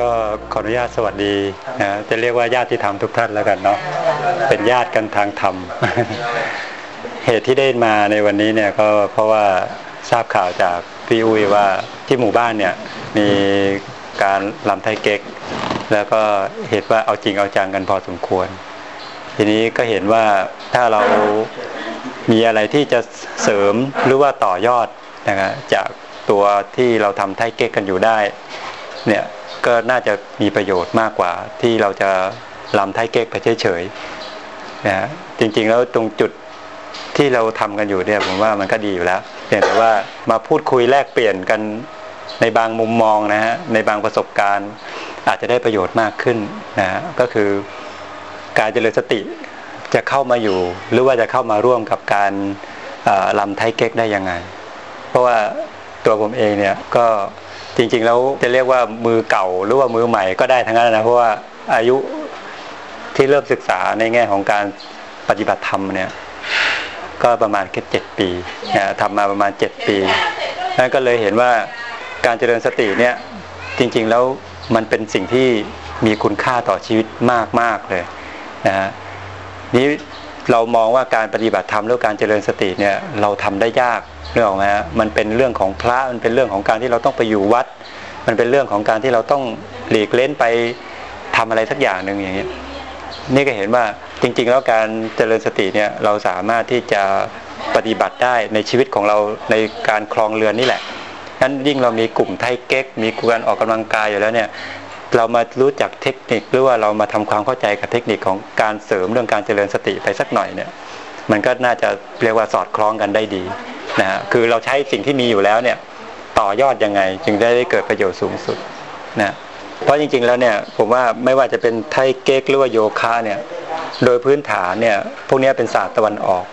ครับก็ขออนุญาตสวัสดีนะจะเรียกว่าญาติธรรมทุกท่านแล้วกันเนาะเป็นญาติกันทางธรรม เหตุที่ได้มาในวันนี้เนี่ยก็เพราะว่าทราบข่าวจากพี่อุ้ยว่าที่หมู่บ้านเนี่ยมีการลำไทยเก๊ก แล้วก็เหตุว่าเอาจริงเอาจังกันพอสมควร ทีนี้ก็เห็นว่าถ้าเรามีอะไรที่จะเสริมหรือว่าต่อยอดนะครับจากตัวที่เราทำไทยเก๊กกันอยู่ได้ เนี่ย ก็น่าจะมีประโยชน์มากกว่าที่เราจะลำไทยเก๊กไปเฉยๆนะจริง ๆ แล้วตรงจุดที่เราทำกันอยู่เนี่ยผมว่ามันก็ดีอยู่แล้วเพียงแต่ว่ามาพูดคุยแลกเปลี่ยนกันในบางมุมมองนะฮะในบางประสบการณ์ อาจจะได้ประโยชน์มากขึ้นนะฮะก็คือการเจริญสติจะเข้ามาอยู่ หรือว่าจะเข้ามาร่วมกับการลำไทยเก๊กได้ยังไง เพราะว่าตัวผมเองเนี่ยก็ จริงๆแล้วจะเรียกว่ามือเก่าหรือว่ามือใหม่ก็ได้ทั้งนั้นนะเพราะว่าอายุที่เริ่มศึกษาในแง่ของการปฏิบัติธรรมเนี่ย ก็ประมาณแค่เจ็ดปีนะทำมาประมาณเจ็ดปีนั่นก็เลยเห็นว่าการเจริญสติเนี่ยจริงๆแล้วมันเป็นสิ่งที่มีคุณค่าต่อชีวิตมากๆเลยนะฮะนี้ เรามองว่าการปฏิบัติธรรมหรือการเจริญสติเนี่ยเราทำได้ยากเรื่องไหมฮะมันเป็นเรื่องของพระมันเป็นเรื่องของการที่เราต้องไปอยู่วัด มันเป็นเรื่องของการที่เราต้องหลีกเล่นไปทำอะไรสักอย่างหนึ่งอย่างนี้นี่ก็เห็นว่าจริง ๆ แล้วการเจริญสติเนี่ยเราสามารถที่จะปฏิบัติได้ในชีวิตของเราในการคลองเรือนนี่แหละนั้นยิ่งเรามีกลุ่มไทเก๊กมีการออกกำลังกายอยู่แล้วเนี่ย เรามารู้จักเทคนิคหรือว่าเรามาทำความเข้าใจกับเทคนิคของการเสริมเรื่องการเจริญสติไปสักหน่อยเนี่ย มันก็น่าจะเรียกว่าสอดคล้องกันได้ดีนะฮะคือเราใช้สิ่งที่มีอยู่แล้วเนี่ย ต่อยอดยังไง จึงได้เกิดประโยชน์สูงสุดนะเพราะจริงๆแล้วเนี่ยผมว่าไม่ว่าจะเป็นไทเก๊กหรือว่าโยคะเนี่ย โดยพื้นฐานเนี่ยพวกนี้เป็นศาสตร์ตะวันออก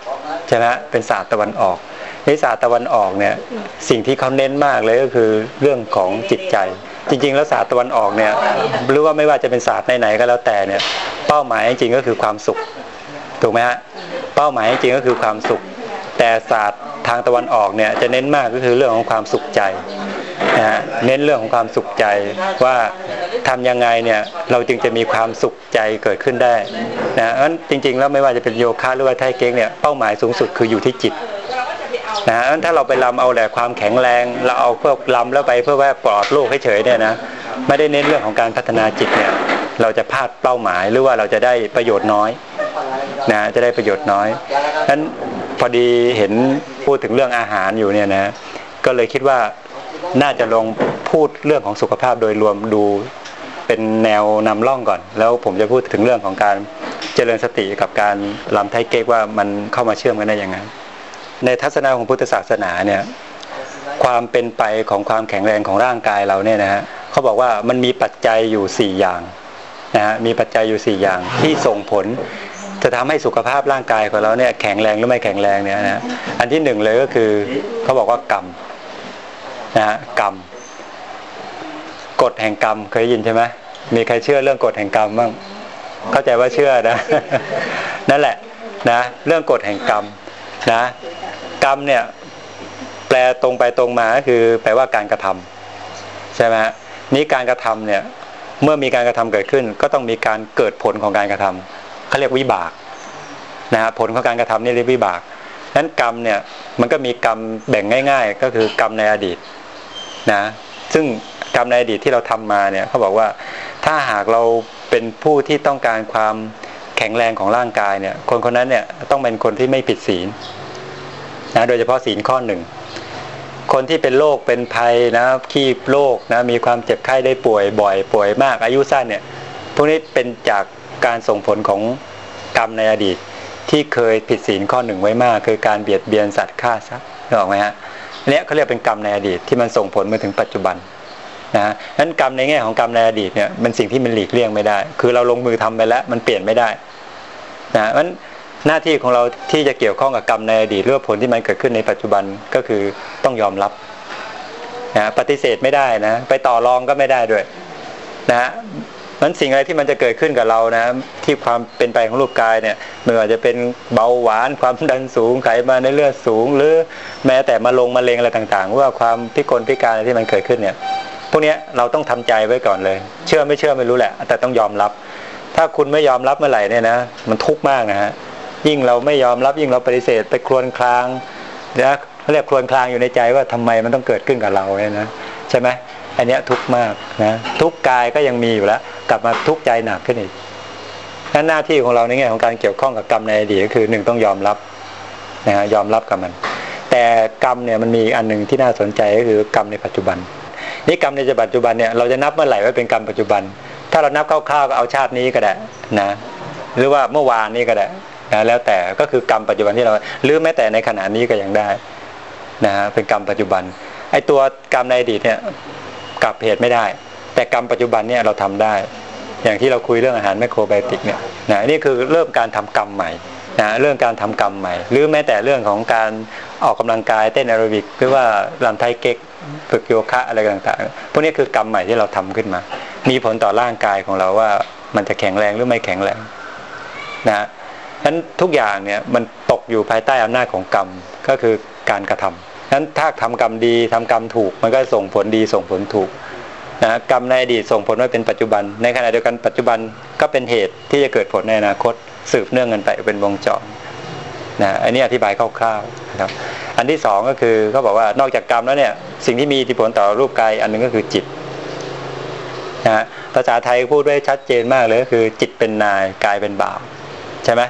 ใช่ไหมเป็นศาสตร์ตะวันออกในศาสตร์ตะวันออกเนี่ยสิ่งที่เขาเน้นมากเลยก็คือเรื่องของจิตใจ จริง ๆ แล้วศาสตร์ตะวันออกเนี่ยหรือว่าไม่ว่าจะเป็นศาสตร์ไหนๆก็แล้วแต่เนี่ย เป้าหมายจริงก็คือความสุข ถูกไหมฮะเป้าหมายจริงก็คือความสุข แต่ศาสตร์ทางตะวันออกเนี่ยจะเน้นมากก็คือเรื่องของความสุขใจนะฮะเน้นเรื่องของความสุขใจว่าทำยังไงเนี่ยเราจึงจะมีความสุขใจเกิดขึ้นได้นะเพราะจริง ๆ แล้วไม่ว่าจะเป็นโยคะหรือว่าไทเก๊กเนี่ยเป้าหมายสูงสุดคืออยู่ที่จิต นะถ้าเราไปลำเอาแต่ความแข็งแรง เราเอาเพื่อลำแล้วไปเพื่อว่าปลอดโลกให้เฉยเนี่ยนะไม่ได้เน้นเรื่องของการพัฒนาจิตเนี่ย เราจะพลาดเป้าหมายหรือว่าเราจะได้ประโยชน์น้อยนะจะได้ประโยชน์น้อยนั้นพอดีเห็นพูดถึงเรื่องอาหารอยู่เนี่ยนะก็เลยคิดว่าน่าจะลองพูดเรื่องของสุขภาพโดยรวมดูเป็นแนวนำร่องก่อน แล้วผมจะพูดถึงเรื่องของการเจริญสติกับการลำไทเก๊กว่ามันเข้ามาเชื่อมกันได้ยังไง ในทัศนะของพุทธศาสนาเนี่ยความเป็นไปของความแข็งแรงของร่างกายเราเนี่ยนะฮะเขาบอกว่ามันมีปัจจัยอยู่ 4 อย่างนะฮะมีปัจจัยอยู่ 4 อย่างที่ส่งผล จะทำให้สุขภาพร่างกายของเราเนี่ยแข็งแรงหรือไม่แข็งแรงเนี่ยนะอันที่หนึ่งเลยก็คือเขาบอกว่ากรรมนะฮะกรรมกฎแห่งกรรมเคยยินใช่ไหมมีใครเชื่อเรื่องกฎแห่งกรรมบ้างเข้าใจว่าเชื่อนะ นั่นแหละนะ เรื่องกฎแห่งกรรมนะ กรรมเนี่ยแปลตรงไปตรงมาก็คือแปลว่าการกระทำใช่ไหมฮะนี้การกระทำเนี่ยเมื่อมีการกระทำเกิดขึ้น ก็ต้องมีการเกิดผลของการกระทำเขาเรียกวิบากนะฮะผลของการกระทำนี่เรียกวิบากนั้นกรรมเนี่ยมันก็มีกรรมแบ่งง่าย ๆ ก็คือกรรมในอดีตนะซึ่งกรรมในอดีตที่เราทำมาเนี่ยเขาบอกว่าถ้าหากเราเป็นผู้ที่ต้องการความแข็งแรงของร่างกายเนี่ยคนคนนั้นเนี่ยต้องเป็นคนที่ไม่ผิดศีล นะโดยเฉพาะศีลข้อหนึ่งคนที่เป็นโรคเป็นภัยนะขี้โรคนะมีความเจ็บไข้ได้ป่วยบ่อย ป่วยมาก อายุสั้นเนี่ยพวกนี้เป็นจากการส่งผลของกรรมในอดีต ที่เคยผิดศีลข้อหนึ่งไว้มาก คือการเบียดเบียนสัตว์ฆ่าสัตว์นึกออกไหมฮะเนี้ยเขาเรียกเป็นกรรมในอดีตที่มันส่งผลมาถึงปัจจุบันนะฮะนั้นกรรมในแง่ของกรรมในอดีตเนี่ยเป็นสิ่งที่มันหลีกเลี่ยงไม่ได้ คือเราลงมือทำไปแล้วมันเปลี่ยนไม่ได้นะเพราะ หน้าที่ของเราที่จะเกี่ยวข้องกับกรรมในอดีตหรือผลที่มันเกิดขึ้นในปัจจุบันก็คือต้องยอมรับนะปฏิเสธไม่ได้นะ ไปต่อรองก็ไม่ได้ด้วย นะฮะมันสิ่งอะไรที่มันจะเกิดขึ้นกับเรานะ ที่ความเป็นไปของรูปกายเนี่ยไม่ว่าจะเป็นเบาหวานความดันสูงไขมันในเลือดสูง หรือแม้แต่มาลงมะเร็งอะไรต่างๆ ว่าความพิกลพิการที่มันเกิดขึ้นเนี่ย พวกนี้เราต้องทำใจไว้ก่อนเลย เชื่อไม่เชื่อไม่รู้แหละ แต่ต้องยอมรับ ถ้าคุณไม่ยอมรับเมื่อไหร่เนี่ยนะมันทุกข์มากนะฮะ ยิ่งเราไม่ยอมรับยิ่งเราปฏิเสธไปครวญครางนะเรียกครวญครางอยู่ในใจว่าทำไมมันต้องเกิดขึ้นกับเราเนี่ยนะใช่ไหมอันนี้ทุกข์มากนะทุกกายก็ยังมีอยู่แล้วกลับมาทุกใจหนักขึ้นอีกนั้นหน้าที่ของเราในแง่ของการเกี่ยวข้องกับกรรมในอดีตก็คือหนึ่งต้องยอมรับนะฮะยอมรับกับมัน แต่กรรมเนี่ยมันมีอันหนึ่งที่น่าสนใจก็คือกรรมในปัจจุบันนี่กรรมในปัจจุบันเนี่ยเราจะนับเมื่อไหร่ว่าเป็นกรรมปัจจุบัน ถ้าเรานับคร่าวๆก็เอาชาตินี้ก็ได้นะ หรือว่าเมื่อวานนี้ก็ได้ นะแล้วแต่ก็คือกรรมปัจจุบันที่เราหรือแม้แต่ในขณะนี้ก็ยังได้นะฮะเป็นกรรมปัจจุบันไอ้ตัวกรรมในอดีตเนี่ยกลับเหตุไม่ได้ แต่กรรมปัจจุบันเนี่ยเราทำได้ อย่างที่เราคุยเรื่องอาหารแมคโครไบติกเนี่ยนะนี่คือเริ่มการทำกรรมใหม่นะเรื่องการทำกรรมใหม่ หรือแม้แต่เรื่องของการออกกำลังกายเต้นแอโรบิกหรือว่าลำไทเก๊กฝึกโยคะอะไรต่างๆ พวกนี้คือกรรมใหม่ที่เราทำขึ้นมา มีผลต่อร่างกายของเราว่ามันจะแข็งแรงหรือไม่แข็งแรงนะ ฉะนั้นทุกอย่างเนี่ยมันตกอยู่ภายใต้อำนาจของกรรมก็คือการกระทำฉะนั้นถ้าทำกรรมดีทำกรรมถูก มันก็ส่งผลดีส่งผลถูกนะกรรมในอดีตส่งผลว่าเป็นปัจจุบัน ในขณะเดียวกันปัจจุบันก็เป็นเหตุที่จะเกิดผลในอนาคต สืบเนื่องกันไปเป็นวงจรนะอันนี้อธิบายคร่าวๆนะครับ อันที่สองก็คือเขาบอกว่านอกจากกรรมแล้วเนี่ยสิ่งที่มีอิทธิพลต่อรูปกายอันนึงก็คือจิตนะภาษาไทยพูดไว้ชัดเจนมากเลยก็คือจิตเป็นนายกายเป็นบ่าวใช่ไหม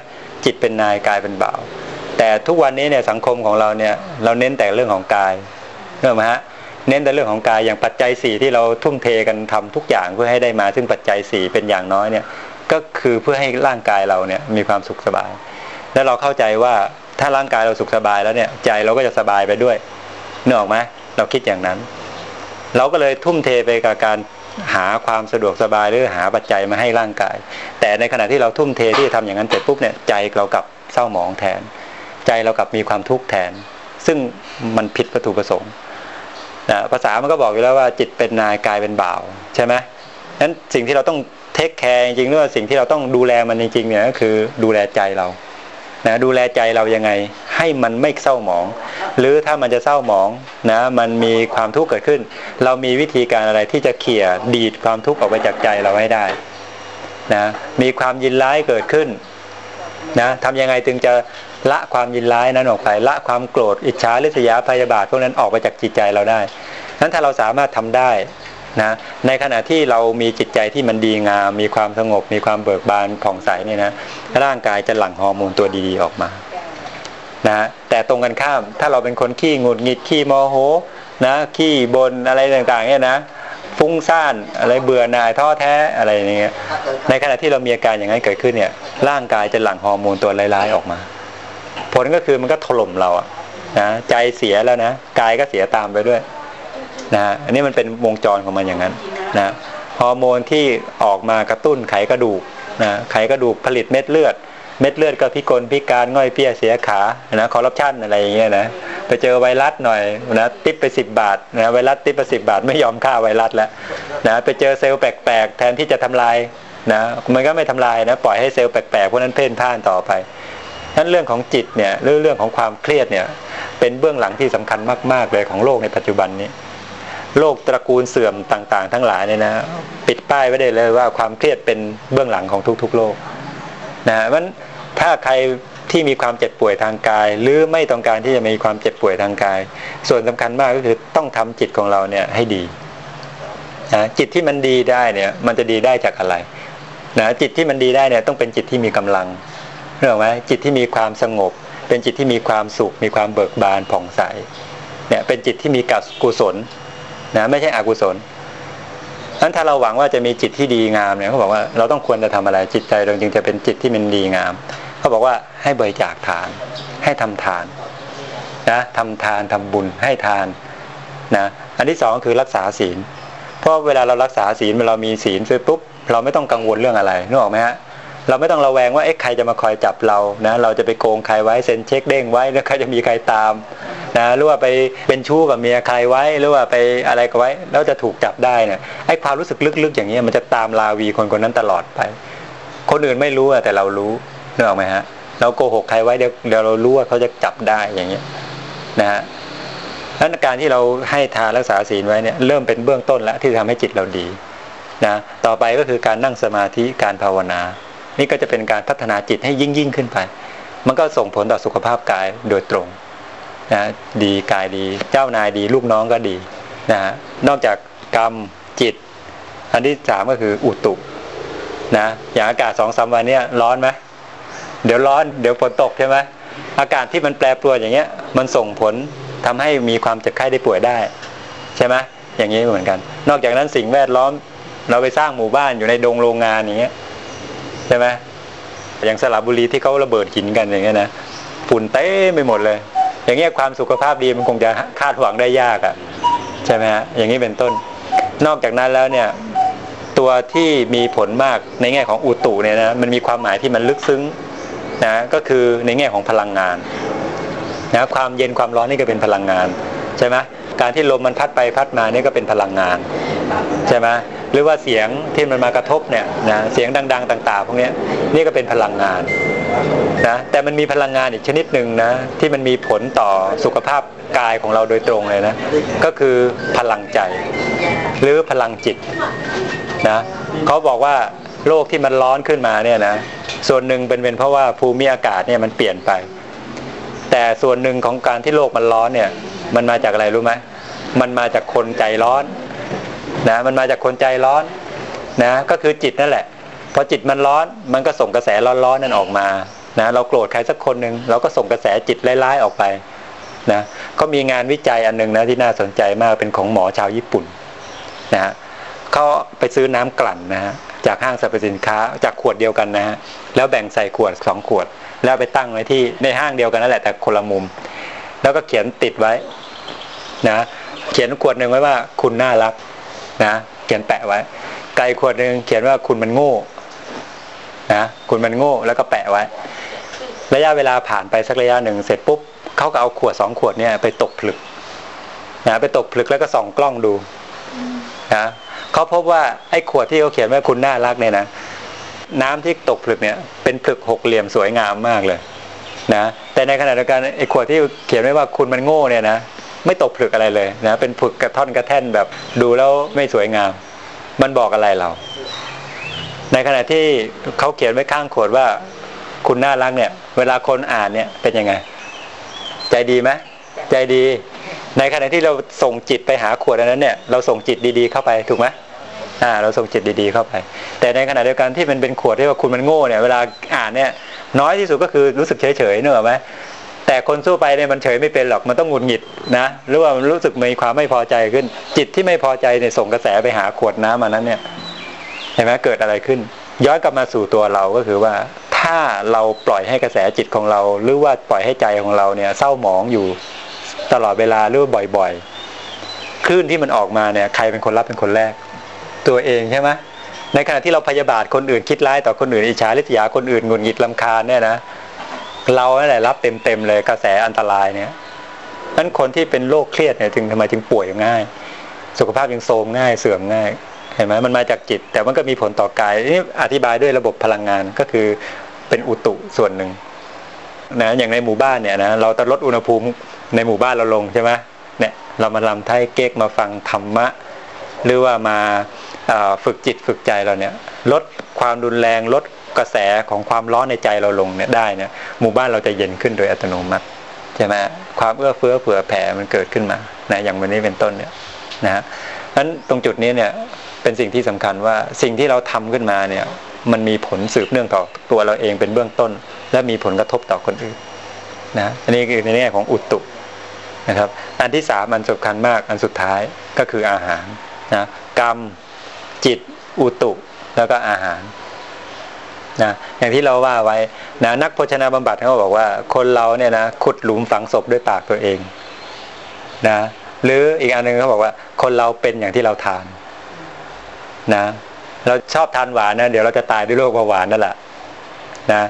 จิตเป็นนายกายเป็นบ่าวแต่ทุกวันนี้เนี่ยสังคมของเราเนี่ยเราเน้นแต่เรื่องของกายเรื่องไหมฮะเน้นแต่เรื่องของกายอย่างปัจจัยสี่ที่เราทุ่มเทกันทำทุกอย่างเพื่อให้ได้มา ซึ่งปัจจัยสี่เป็นอย่างน้อยเนี่ยก็คือเพื่อให้ร่างกายเราเนี่ยมีความสุขสบาย และเราเข้าใจว่าถ้าร่างกายเราสุขสบายแล้วเนี่ยใจเราก็จะสบายไปด้วยเนออกไหมเราคิดอย่างนั้น เราก็เลยทุ่มเทไปกับการ หาความสะดวกสบายหรือหาปัจจัยมาให้ร่างกาย แต่ในขณะที่เราทุ่มเทที่จะทำอย่างนั้นเสร็จปุ๊บเนี่ยใจเรากับเศร้าหมองแทน ใจเรากับมีความทุกข์แทน ซึ่งมันผิดวัตถุประสงค์นะภาษามันก็บอกอยู่แล้วว่าจิตเป็นนายกายเป็นบ่าวใช่ไหมนั้นสิ่งที่เราต้องเทคแคร์จริงๆหรือว่าสิ่งที่เราต้องดูแลมันจริงๆเนี่ยก็คือดูแลใจเรานะดูแลใจเรายังไง ให้มันไม่เศร้าหมอง หรือถ้ามันจะเศร้าหมองนะมันมีความทุกข์เกิดขึ้น เรามีวิธีการอะไรที่จะเขี่ยดีดความทุกข์ออกไปจากใจเราให้ได้นะมีความยินร้ายเกิดขึ้นนะทำยังไงถึงจะละความยินร้ายนั้นออกไปละความโกรธอิจฉาริษยาพยาบาทพวกนั้นออกไปจากจิตใจเราได้นั้นถ้าเราสามารถทำได้นะในขณะที่เรามีจิตใจที่มันดีงาม มีความสงบ มีความเบิกบานผ่องใสเนี่ยนะร่างกายจะหลั่งฮอร์โมนตัวดีๆออกมา นะแต่ตรงกันข้าม ถ้าเราเป็นคนขี้งุดหงิดขี้โมโหนะขี้บนอะไรต่างๆเนี่ยนะฟุ้งซ่านอะไรเบื่อหน่ายท้อแท้อะไรอย่างเงี้ยในขณะที่เรามีอาการอย่างนั้นเกิดขึ้นเนี่ย ร่างกายจะหลั่งฮอร์โมนตัวร้ายๆออกมา ผลก็คือมันก็ถล่มเราอะนะใจเสียแล้วนะกายก็เสียตามไปด้วยนะอันนี้มันเป็นวงจรของมันอย่างนั้นนะฮอร์โมนที่ออกมากระตุ้นไขกระดูกนะไขกระดูกผลิตเม็ดเลือด เม็ดเลือดก็พิกลพิการง่อยเปี้ยเสียขานะคอร์รัปชันอะไรอย่างเงี้ยนะไปเจอไวรัสหน่อยนะทิปไปสิบบาทนะไวรัสทิปไปสิบบาทไม่ยอมฆ่าไวรัสแล้วนะไปเจอเซลล์แปลกๆ แทนที่จะทำลายนะมันก็ไม่ทำลายนะปล่อยให้เซลล์แปลกๆพวกนั้นเพ่นพ่านต่อไปนั้นเรื่องของจิตเนี่ยเรื่องเรื่องของความเครียดเนี่ยเป็นเบื้องหลังที่สำคัญมาก ๆ เลยของโลกในปัจจุบันนี้โรคตระกูลเสื่อมต่างๆ ทั้งหลายเนี่ยนะปิดป้ายไว้ได้เลยว่าความเครียดเป็นเบื้องหลังของทุกๆโรคนะมัน ถ้าใครที่มีความเจ็บป่วยทางกาย หรือไม่ต้องการที่จะมีความเจ็บป่วยทางกาย ส่วนสำคัญมากก็คือต้องทำจิตของเราเนี่ยให้ดีนะจิตที่มันดีได้เนี่ยมันจะดีได้จากอะไรนะจิตที่มันดีได้เนี่ยต้องเป็นจิตที่มีกำลังเรื่องไหมจิตที่มีความสงบ เป็นจิตที่มีความสุข มีความเบิกบานผ่องใสเนี่ยเป็นจิตที่มีกัปกุศลนะไม่ใช่อกุศลนั้นถ้าเราหวังว่าจะมีจิตที่ดีงามเนี่ยเขาบอกว่าเราต้องควรจะทำอะไรจิตใจเราจึงจะเป็นจิตที่มันดีงาม เขาบอกว่าให้บริจาคทาน ให้ทำทานนะทำทานทำบุญให้ทานนะอันที่สองคือรักษาศีล เพราะเวลาเรารักษาศีลเวลามีศีลเสร็จปุ๊บเราไม่ต้องกังวลเรื่องอะไรนึกออกไหมฮะเราไม่ต้องระแวงว่าเอ๊ะใครจะมาคอยจับเรานะเราจะไปโกงใครไว้เซ็นเช็คเด้งไว้แล้วใครจะมีใครตามนะหรือว่าไปเป็นชู้กับเมียใครไว้หรือว่าไปอะไรก็ไว้แล้วจะถูกจับได้เนี่ยไอ้ความรู้สึกลึกๆ อย่างเงี้ยมันจะตามลาวีคนคนนั้นตลอดไป คนอื่นไม่รู้แต่เรารู้ นึกออกไหมฮะ เราโกหกใครไว้เดี๋ยวเดี๋ยวเรารู้ว่าเขาจะจับได้อย่างเงี้ยนะฮะนั้นการที่เราให้ทานรักษาศีลไว้เนี่ยเริ่มเป็นเบื้องต้นแล้วที่ทำให้จิตเราดีนะต่อไปก็คือการนั่งสมาธิการภาวนา นี่ก็จะเป็นการพัฒนาจิตให้ยิ่งยิ่งขึ้นไป มันก็ส่งผลต่อสุขภาพกายโดยตรงนะดีกายดี เจ้านายดี ลูกน้องก็ดีนะนอกจากกรรมจิต อันที่สามก็คืออุตุนะอย่างอากาศสองสาวันเนี้ยร้อนไหม เดี๋ยวร้อน เดี๋ยวฝนตกใช่ไหมอากาศที่มันแปรปรวนอย่างเงี้ย มันส่งผลทำให้มีความเจ็บไข้ได้ป่วยได้ ใช่ไหมอย่างนี้เหมือนกัน นอกจากนั้นสิ่งแวดล้อม เราไปสร้างหมู่บ้านอยู่ในดงโรงงานอย่างเงี้ยใช่ไหมอย่างสระบุรีที่เขาระเบิดหินกันอย่างเงี้ยนะฝุ่นเต้ไปหมดเลย อย่างเงี้ยความสุขภาพดีมันคงจะคาดหวังได้ยากอะ่ะใช่ไหมฮะอย่างนี้เป็นต้น นอกจากนั้นแล้วเนี่ยตัวที่มีผลมากในแง่ของอุตุเนี่ยนะมันมีความหมายที่มันลึกซึ้ง นะก็คือในแง่ของพลังงานนะความเย็นความร้อนนี่ก็เป็นพลังงานใช่ไหมการที่ลมมันพัดไปพัดมานี่ก็เป็นพลังงานใช่ไหมหรือว่าเสียงที่มันมากระทบเนี่ยนะเสียงดัง ๆ ต่าง ๆ พวกนี้นี่ก็เป็นพลังงานนะแต่มันมีพลังงานอีกชนิดหนึ่งนะที่มันมีผลต่อสุขภาพกายของเราโดยตรงเลยนะก็คือพลังใจ หรือพลังจิตนะเขาบอกว่าโลกที่มันร้อนขึ้นมาเนี่ยนะ ส่วนหนึ่งเป็นเป็นเพราะว่าภูมิอากาศเนี่ยมันเปลี่ยนไป แต่ส่วนหนึ่งของการที่โลกมันร้อนเนี่ย มันมาจากอะไรรู้ไหมมันมาจากคนใจร้อนนะมันมาจากคนใจร้อนนะก็คือจิตนั่นแหละพอจิตมันร้อนมันก็ส่งกระแสร้อนๆนั่นออกมานะเราโกรธใครสักคนหนึ่งเราก็ส่งกระแสจิตร้ายๆออกไปนะก็มีงานวิจัยอันหนึ่งนะที่น่าสนใจมากเป็นของหมอชาวญี่ปุ่นนะฮะเขาไปซื้อน้ำกลั่นนะฮะ จากห้างสรรพสินค้าจากขวดเดียวกันนะฮะแล้วแบ่งใส่ขวดสองขวด แล้วไปตั้งไว้ที่ในห้างเดียวกันนั่นแหละแต่คนละมุม แล้วก็เขียนติดไว้นะเขียนขวดหนึ่งไว้ว่าคุณน่ารักนะเขียนแปะไว้ ไกลขวดหนึ่งเขียนว่าคุณมันโง่นะคุณมันโง่แล้วก็แปะไว้ ระยะเวลาผ่านไปสักระยะหนึ่งเสร็จปุ๊บเขาก็เอาขวดสองขวดเนี่ยไปตกผลึกนะไปตกผลึกแล้วก็ส่องกล้องดูนะ เขาพบว่าไอ้ขวดที่เขาเขียนว่าคุณน่ารักเนี่ยนะน้ำที่ตกผลึกเนี่ยเป็นผลึกหกเหลี่ยมสวยงามมากเลยนะแต่ในขณะเดียวกันไอ้ขวดที่เขียนไว้ว่าคุณมันโง่เนี่ยนะไม่ตกผลึกอะไรเลยนะเป็นผลึกกระท่อนกระแท่นแบบดูแล้วไม่สวยงาม มันบอกอะไรเรา ในขณะที่เขาเขียนไว้ข้างขวดว่า คุณน่ารักเนี่ย เวลาคนอ่านเนี่ยเป็นยังไง ใจดีไหมใจดี ในขณะที่เราส่งจิตไปหาขวดอันนั้นเนี่ยเราส่งจิตดีๆเข้าไปถูกไหมอ่าเราส่งจิตดีๆเข้าไป แต่ในขณะเดียวกันที่มันเป็นขวดที่ว่าคุณมันโง่เนี่ยเวลาอ่านเนี่ยน้อยที่สุดก็คือรู้สึกเฉยๆเนอะไหมแต่คนสู้ไปเนี่ยมันเฉยไม่เป็นหรอกมันต้องหงุดหงิดนะหรือว่ามันรู้สึกมีความไม่พอใจขึ้น จิตที่ไม่พอใจเนี่ยส่งกระแสไปหาขวดน้ำมานั้นเนี่ยเห็นไหมเกิดอะไรขึ้น ย้อนกลับมาสู่ตัวเราก็คือว่า ถ้าเราปล่อยให้กระแสจิตของเรา หรือว่าปล่อยให้ใจของเราเนี่ยเศร้าหมองอยู่ ตลอดเวลาหรือบ่อยๆคลื่นที่มันออกมาเนี่ยใครเป็นคนรับเป็นคนแรก ตัวเองใช่ไหมในขณะที่เราพยาบาทคนอื่นคิดร้ายต่อคนอื่นอิจฉาริษยาคนอื่นหงุดหงิดลำคาญเนี่ยนะเราแหละรับเต็มๆเลยกระแสอันตรายเนี่ยนั้นคนที่เป็นโรคเครียดเนี่ยถึงทำไมถึงป่วยง่าย สุขภาพยังโทรมง่ายเสื่อมง่ายเห็นไหมมันมาจากจิต แต่มันก็มีผลต่อกายนี่อธิบายด้วยระบบพลังงานก็คือเป็นอุตุส่วนหนึ่งนะอย่างในหมู่บ้านเนี่ยนะเราจะลดอุณหภูมิ ในหมู่บ้านเราลงใช่ไหมเนี่ยเรามาลำไทยเก๊กมาฟังธรรมะ หรือว่ามาฝึกจิตฝึกใจเราเนี่ยลดความรุนแรงลดกระแสของความร้อนในใจเราลงเนี่ยได้เนี่ยหมู่บ้านเราจะเย็นขึ้นโดยอัตโนมัติใช่ไหมความเอื้อเฟื้อเผื่อแผ่มันเกิดขึ้นมานะอย่างวันนี้เป็นต้นเนี่ยนะฮะนั้นตรงจุดนี้เนี่ยเป็นสิ่งที่สำคัญว่าสิ่งที่เราทำขึ้นมาเนี่ยมันมีผลสืบเนื่องต่อตัวเราเองเป็นเบื้องต้น และมีผลกระทบต่อคนอื่นนะอันนี้คือในแง่ของอุตุ นะครับ อันที่สามอันสำคัญมากอันสุดท้ายก็คืออาหารนะกรรมจิตอุตุแล้วก็อาหารนะอย่างที่เราว่าไว้นะนักโภชนาบำบัดเขาบอกว่า คนเราเนี่ยนะขุดหลุมฝังศพด้วยปากตัวเองนะหรืออีกอันหนึ่งเขาบอกว่า คนเราเป็นอย่างที่เราทานนะเราชอบทานหวานนะเดี๋ยวเราจะตายด้วยโรคเบาหวานนั่นแหละนะ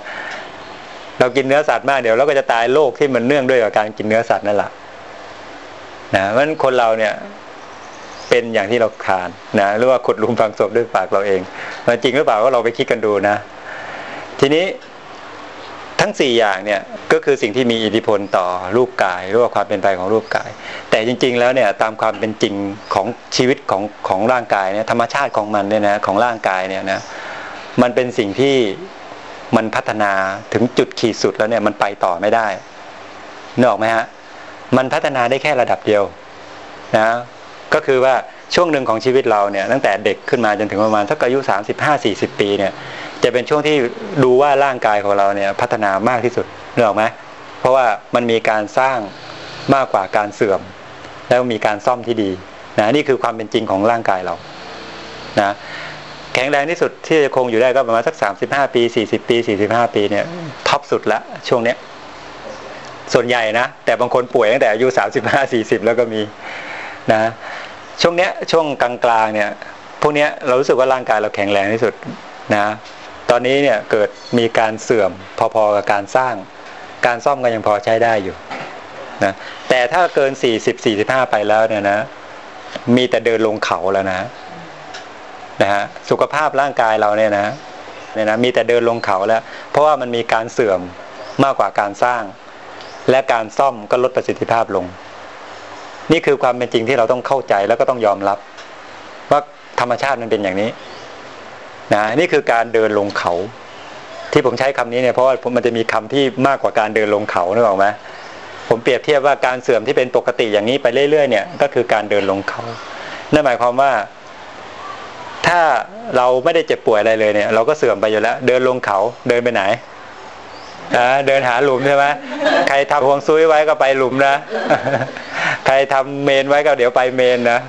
เรากินเนื้อสัตว์มากเดี๋ยวเราก็จะตายโรคที่มันเนื่องด้วยกับการกินเนื้อสัตว์นั่นแหละ นะเพราะฉะนั้นคนเราเนี่ยเป็นอย่างที่เราทานนะหรือว่าขุดลุมฝังศพด้วยปากเราเองมันจริงหรือเปล่าก็เราไปคิดกันดูนะ ทีนี้ทั้งสี่อย่างเนี่ยก็คือสิ่งที่มีอิทธิพลต่อรูปกายหรือว่าความเป็นไปของรูปกาย แต่จริง ๆ แล้วเนี่ยตามความเป็นจริงของชีวิตของของร่างกายเนี่ยธรรมชาติของมันเนี่ยนะของร่างกายเนี่ยนะมันเป็นสิ่งที่มันพัฒนาถึงจุดขีดสุดแล้วเนี่ยมันไปต่อไม่ได้นึกออกไหมฮะ มันพัฒนาได้แค่ระดับเดียวนะก็คือว่าช่วงหนึ่งของชีวิตเราเนี่ยตั้งแต่เด็กขึ้นมาจนถึงประมาณสักอายุสามสิบห้าสี่สิบปีเนี่ยจะเป็นช่วงที่ดูว่าร่างกายของเราเนี่ยพัฒนามากที่สุดนึกออไหมเพราะว่ามันมีการสร้างมากกว่าการเสื่อม แล้วมีการซ่อมที่ดีนะนี่คือความเป็นจริงของร่างกายเรานะแข็งแรงที่สุดที่จะคงอยู่ได้ก็ประมาณสักสามสิบห้าปีสี่สิบปีสี่สิบห้าปีเนี่ยท็อปสุดละช่วงเนี้ย ส่วนใหญ่นะ แต่บางคนป่วยตั้งแต่อายุสามสิบห้าสี่สิบแล้วก็มีนะช่วงเนี้ยช่วงกลางๆเนี่ยพวกเนี้ยเรารู้สึกว่าร่างกายเราแข็งแรงที่สุดนะตอนนี้เนี่ยเกิดมีการเสื่อมพอๆกับการสร้าง การซ่อมก็ยังพอใช้ได้อยู่นะแต่ถ้าเกินสี่สิบสี่สิบห้าไปแล้วเนี่ยนะ มีแต่เดินลงเขาแล้วนะนะฮะสุขภาพร่างกายเราเนี่ยนะเนี่ยนะมีแต่เดินลงเขาแล้ว เพราะว่ามันมีการเสื่อมมากกว่าการสร้าง และการซ่อมก็ลดประสิทธิภาพลง นี่คือความเป็นจริงที่เราต้องเข้าใจแล้วก็ต้องยอมรับ ว่าธรรมชาติมันเป็นอย่างนี้นะนี่คือการเดินลงเขา ที่ผมใช้คำนี้เนี่ยเพราะว่ามันจะมีคำที่มากกว่าการเดินลงเขานึกออกไหมผมเปรียบเทียบว่าการเสื่อมที่เป็นปกติอย่างนี้ไปเรื่อยๆเนี่ยก็คือการเดินลงเขานั่นหมายความว่า ถ้าเราไม่ได้เจ็บป่วยอะไรเลยเนี่ย เราก็เสื่อมไปอยู่แล้ว เดินลงเขาเดินไปไหน เดินหาหลุมใช่ไหมใครทำห่วงซุยไว้ก็ไปหลุมนะ ใครทำเมนไว้ก็เดี๋ยวไปเมนนะ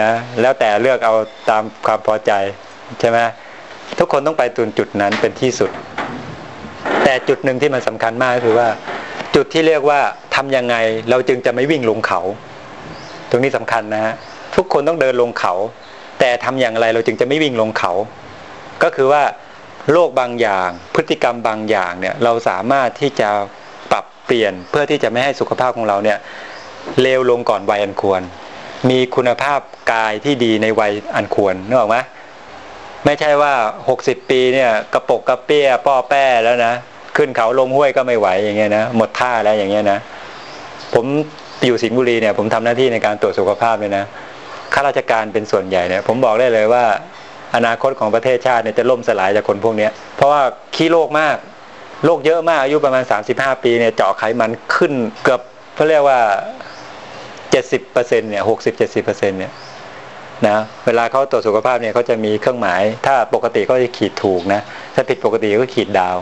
นะ แล้วแต่เลือกเอาตามความพอใจใช่ไหมทุกคนต้องไปตุนจุดนั้นเป็นที่สุด แต่จุดหนึ่งที่มันสำคัญมากก็คือว่า จุดที่เรียกว่าทํำยังไงเราจึงจะไม่วิ่งลงเขา ตรงนี้สำคัญนะฮะทุกคนต้องเดินลงเขา แต่ทำอย่างไรเราจึงจะไม่วิ่งลงเขา ก็คือว่า โรคบางอย่าง พฤติกรรมบางอย่างเนี่ยเราสามารถที่จะปรับเปลี่ยนเพื่อที่จะไม่ให้สุขภาพของเราเนี่ยเลวลงก่อนวัยอันควร มีคุณภาพกายที่ดีในวัยอันควรนึกออกไหมไม่ใช่ว่าหกสิบปีเนี่ยกระปกกระเปี้ยป้อแป้แล้วนะขึ้นเขาลงห้วยก็ไม่ไหวอย่างเงี้ยนะหมดท่าแล้วอย่างเงี้ยนะผมอยู่สิงห์บุรีเนี่ยผมทำหน้าที่ในการตรวจสุขภาพเลยนะข้าราชการเป็นส่วนใหญ่เนี่ยผมบอกได้เลยว่า อนาคตของประเทศชาติเนี่ยจะล่มสลายจากคนพวกนี้เพราะว่าขี้โรคมากโรคเยอะมากอายุประมาณสามสิบห้าปีเนี่ยเจาะไขมันขึ้นเกือบเขาเรียกว่าเจ็ดสิบเปอร์เซ็นเนี่ยหกสิบเจ็ดสิบเปอร์เซ็นเนี่ยนะเวลาเขาตรวจสุขภาพเนี่ยเขาจะมีเครื่องหมาย ถ้าปกติก็จะขีดถูกนะ ถ้าผิดปกติก็ขีดดาว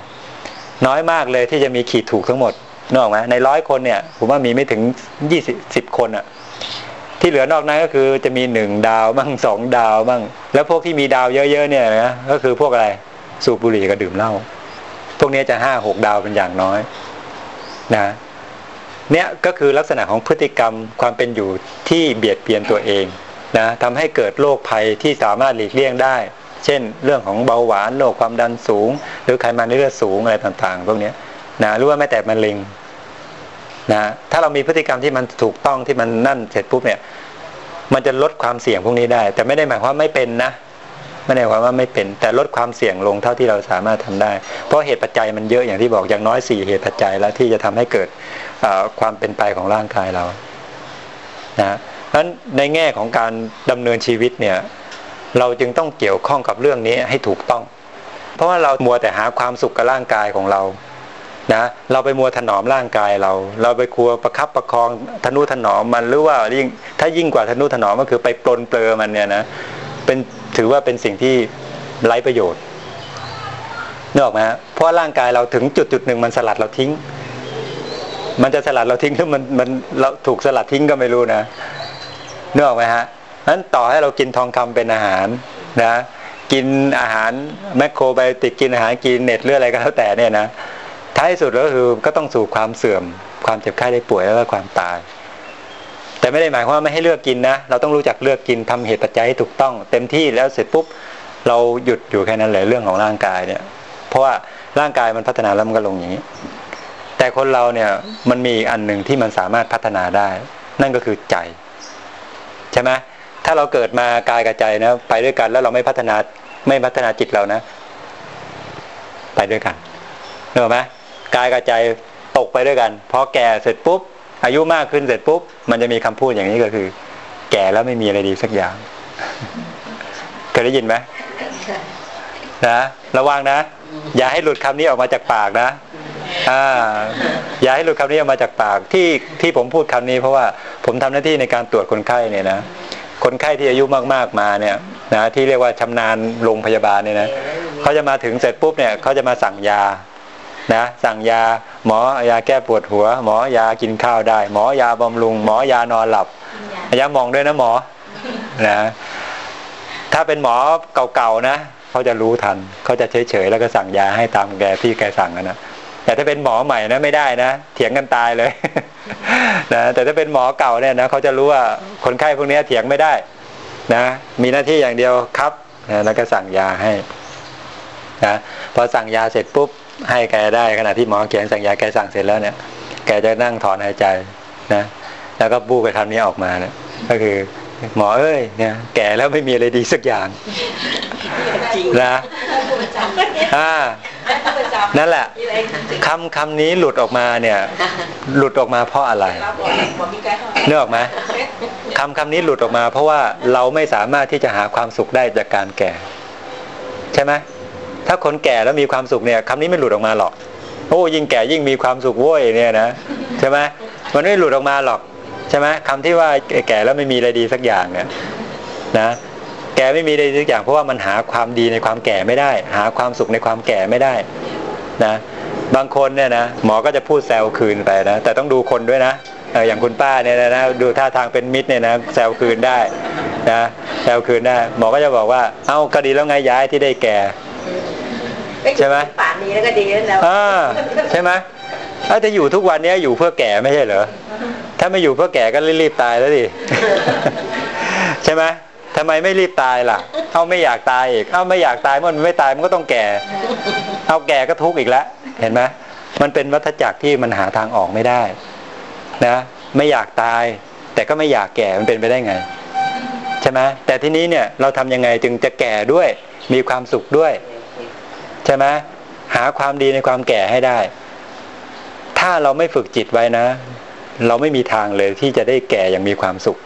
น้อยมากเลยที่จะมีขีดถูกทั้งหมดนอกไหมในร้อยคนเนี่ย ผมว่ามีไม่ถึงยี่สิบคนอะ ที่เหลือนอกนั้นก็คือจะมีหนึ่งดาวบ้างสองดาวบ้างแล้วพวกที่มีดาวเยอะๆเนี่ยนะก็คือพวกอะไรสูบบุหรี่กับดื่มเหล้าพวกนี้จะห้าหกดาวเป็นอย่างน้อยนะเนี่ยก็คือลักษณะของพฤติกรรมความเป็นอยู่ที่เบียดเบียนตัวเองนะทำให้เกิดโรคภัยที่สามารถหลีกเลี่ยงได้ เช่น เรื่องของเบาหวานโรคความดันสูง หรือไขมันในเลือดสูงอะไรต่างๆพวกนี้นะหรือว่าแม้แต่มะเร็ง นะถ้าเรามีพฤติกรรมที่มันถูกต้องที่มันนั่นเสร็จปุ๊บเนี่ย มันจะลดความเสี่ยงพวกนี้ได้ แต่ไม่ได้หมายความว่าไม่เป็นนะไม่ได้หมายความว่าไม่เป็น แต่ลดความเสี่ยงลงเท่าที่เราสามารถทำได้ เพราะเหตุปัจจัยมันเยอะอย่างที่บอกอย่างน้อยสี่เหตุปัจจัยแล้วที่จะทำให้เกิดความเป็นไปของร่างกายเรานะเพราะฉะนั้นในแง่ของการดำเนินชีวิตเนี่ยเราจึงต้องเกี่ยวข้องกับเรื่องนี้ให้ถูกต้อง เพราะว่าเรามัวแต่หาความสุขกับร่างกายของเรา นะเราไปมัวถนอมร่างกายเรา เราไปครัวประคับประคองทนุถนอมมันหรือว่ายิ่งถ้ายิ่งกว่าทนุถนอมก็คือไปปลนเปลือมันเนี่ยนะเป็นถือว่าเป็นสิ่งที่ไร้ประโยชน์นึกออกไหมฮะเพราะร่างกายเราถึงจุดจุดหนึ่งมันสลัดเราทิ้ง มันจะสลัดเราทิ้งหรือมันมันเราถูกสลัดทิ้งก็ไม่รู้นะนึกออกไหมฮะนั้นต่อให้เรากินทองคำเป็นอาหารนะกินอาหารแมคโครไบโอติกกินอาหารกินเน็ตหรืออะไรก็แล้วแต่เนี่ยนะ ท้ายสุดก็คือก็ต้องสู่ความเสื่อม ความเจ็บไข้ได้ป่วยแล้วก็ความตาย แต่ไม่ได้หมายความว่าไม่ให้เลือกกินนะ เราต้องรู้จักเลือกกินทำเหตุปัจจัยให้ถูกต้อง เต็มที่แล้วเสร็จปุ๊บเราหยุดอยู่แค่นั้นเลยเรื่องของร่างกายเนี่ย เพราะว่าร่างกายมันพัฒนาแล้วมันก็ลงอย่างนี้ แต่คนเราเนี่ยมันมีอันหนึ่งที่มันสามารถพัฒนาได้ นั่นก็คือใจ ใช่ไหมถ้าเราเกิดมากายกับใจนะ ไปด้วยกันแล้วเราไม่พัฒนาไม่พัฒนาจิตเรานะ ไปด้วยกันเห็นไหม กายกับใจตกไปด้วยกันพอแก่เสร็จปุ๊บ อายุมากขึ้นเสร็จปุ๊บ มันจะมีคำพูดอย่างนี้ก็คือ แก่แล้วไม่มีอะไรดีสักอย่างเคยได้ยินไหมนะระวังนะ อย่าให้หลุดคำนี้ออกมาจากปากนะอ่าอย่าให้หลุดคำนี้ออกมาจากปากที่ที่ผมพูดคำนี้ เพราะว่าผมทำหน้าที่ในการตรวจคนไข้เนี่ยนะคนไข้ที่อายุมากๆมาเนี่ยนะที่เรียกว่าชำนาญโรงพยาบาลเนี่ยนะเขาจะมาถึงเสร็จปุ๊บเนี่ยเขาจะมาสั่งยา นะสั่งยาหมอยาแก้ปวดหัว หมอยากินข้าวได้ หมอยาบำรุง หมอยานอนหลับยามองด้วยนะหมอนะถ้าเป็นหมอเก่าๆนะเขาจะรู้ทันเขาจะเฉยๆแล้วก็สั่งยาให้ตามแกที่แกสั่งนะแต่ถ้าเป็นหมอใหม่นะไม่ได้นะเถียงกันตายเลยนะแต่ถ้าเป็นหมอเก่าเนี่ยนะเขาจะรู้ว่าคนไข้พวกนี้เถียงไม่ได้นะมีหน้าที่อย่างเดียวครับนะแล้วก็สั่งยาให้นะพอสั่งยาเสร็จปุ๊บ ให้แกได้ขณะที่หมอเขียนสั่งยาแกสั่งเสร็จแล้วเนี่ย แกจะนั่งถอนหายใจนะแล้วก็บู้ไปคำนี้ออกมาเนี่ยก็คือ หมอเอ้ยเนี่ยแก่แล้วไม่มีอะไรดีสักอย่างนะอ่านั่นแหละคำคำนี้หลุดออกมาเนี่ย หลุดออกมาเพราะอะไรเนื้อออกไหมคำคำนี้หลุดออกมา เพราะว่าเราไม่สามารถที่จะหาความสุขได้จากการแก่ ใช่ไหม ถ้าคนแก่แล้วมีความสุขเนี่ยคำนี้ไม่หลุดออกมาหรอกโอ้ยิ่งแก่ยิ่งมีความสุขโว้ยเนี่ยนะใช่ไหมมันไม่หลุดออกมาหรอกใช่ไหมคำที่ว่าแก่แล้วไม่มีอะไรดีสักอย่างเนี่ยนะแก่ไม่มีอะไรสักอย่างเพราะว่ามันหาความดีในความแก่ไม่ได้ หาความสุขในความแก่ไม่ได้นะบางคนเนี่ยนะหมอก็จะพูดแซวคืนไปนะแต่ต้องดูคนด้วยนะอย่างคุณป้าเนี่ยนะดูท่าทางเป็นมิตรเนี่ยนะแซวคืนได้นะแซวคืนได้หมอก็จะบอกว่า เอ้าก็ดีแล้วไงย้ายที่ได้แก่ ใช่ไหมป่านนี้แล้วก็ดีแล้วอ่าใช่ไหมถ้าจะอยู่ทุกวันนี้อยู่เพื่อแก่ไม่ใช่เหรอถ้าไม่อยู่เพื่อแก่ก็รีบๆตายแล้วดิใช่ไหมทำไมไม่รีบตายล่ะ เอาไม่อยากตายอีก เอาไม่อยากตายมันไม่ตายมันก็ต้องแก่ เอาแก่ก็ทุกข์อีกแล้ว เห็นไหมมันเป็นวัฏจักรที่มันหาทางออกไม่ได้ นะ ไม่อยากตาย แต่ก็ไม่อยากแก่มันเป็นไปได้ไง ใช่ไหมแต่ทีนี้เนี่ยเราทำยังไงจึงจะแก่ด้วย มีความสุขด้วยใช่ไหมหาความดีในความแก่ให้ได้ ถ้าเราไม่ฝึกจิตไว้นะ เราไม่มีทางเลยที่จะได้แก่อย่างมีความสุข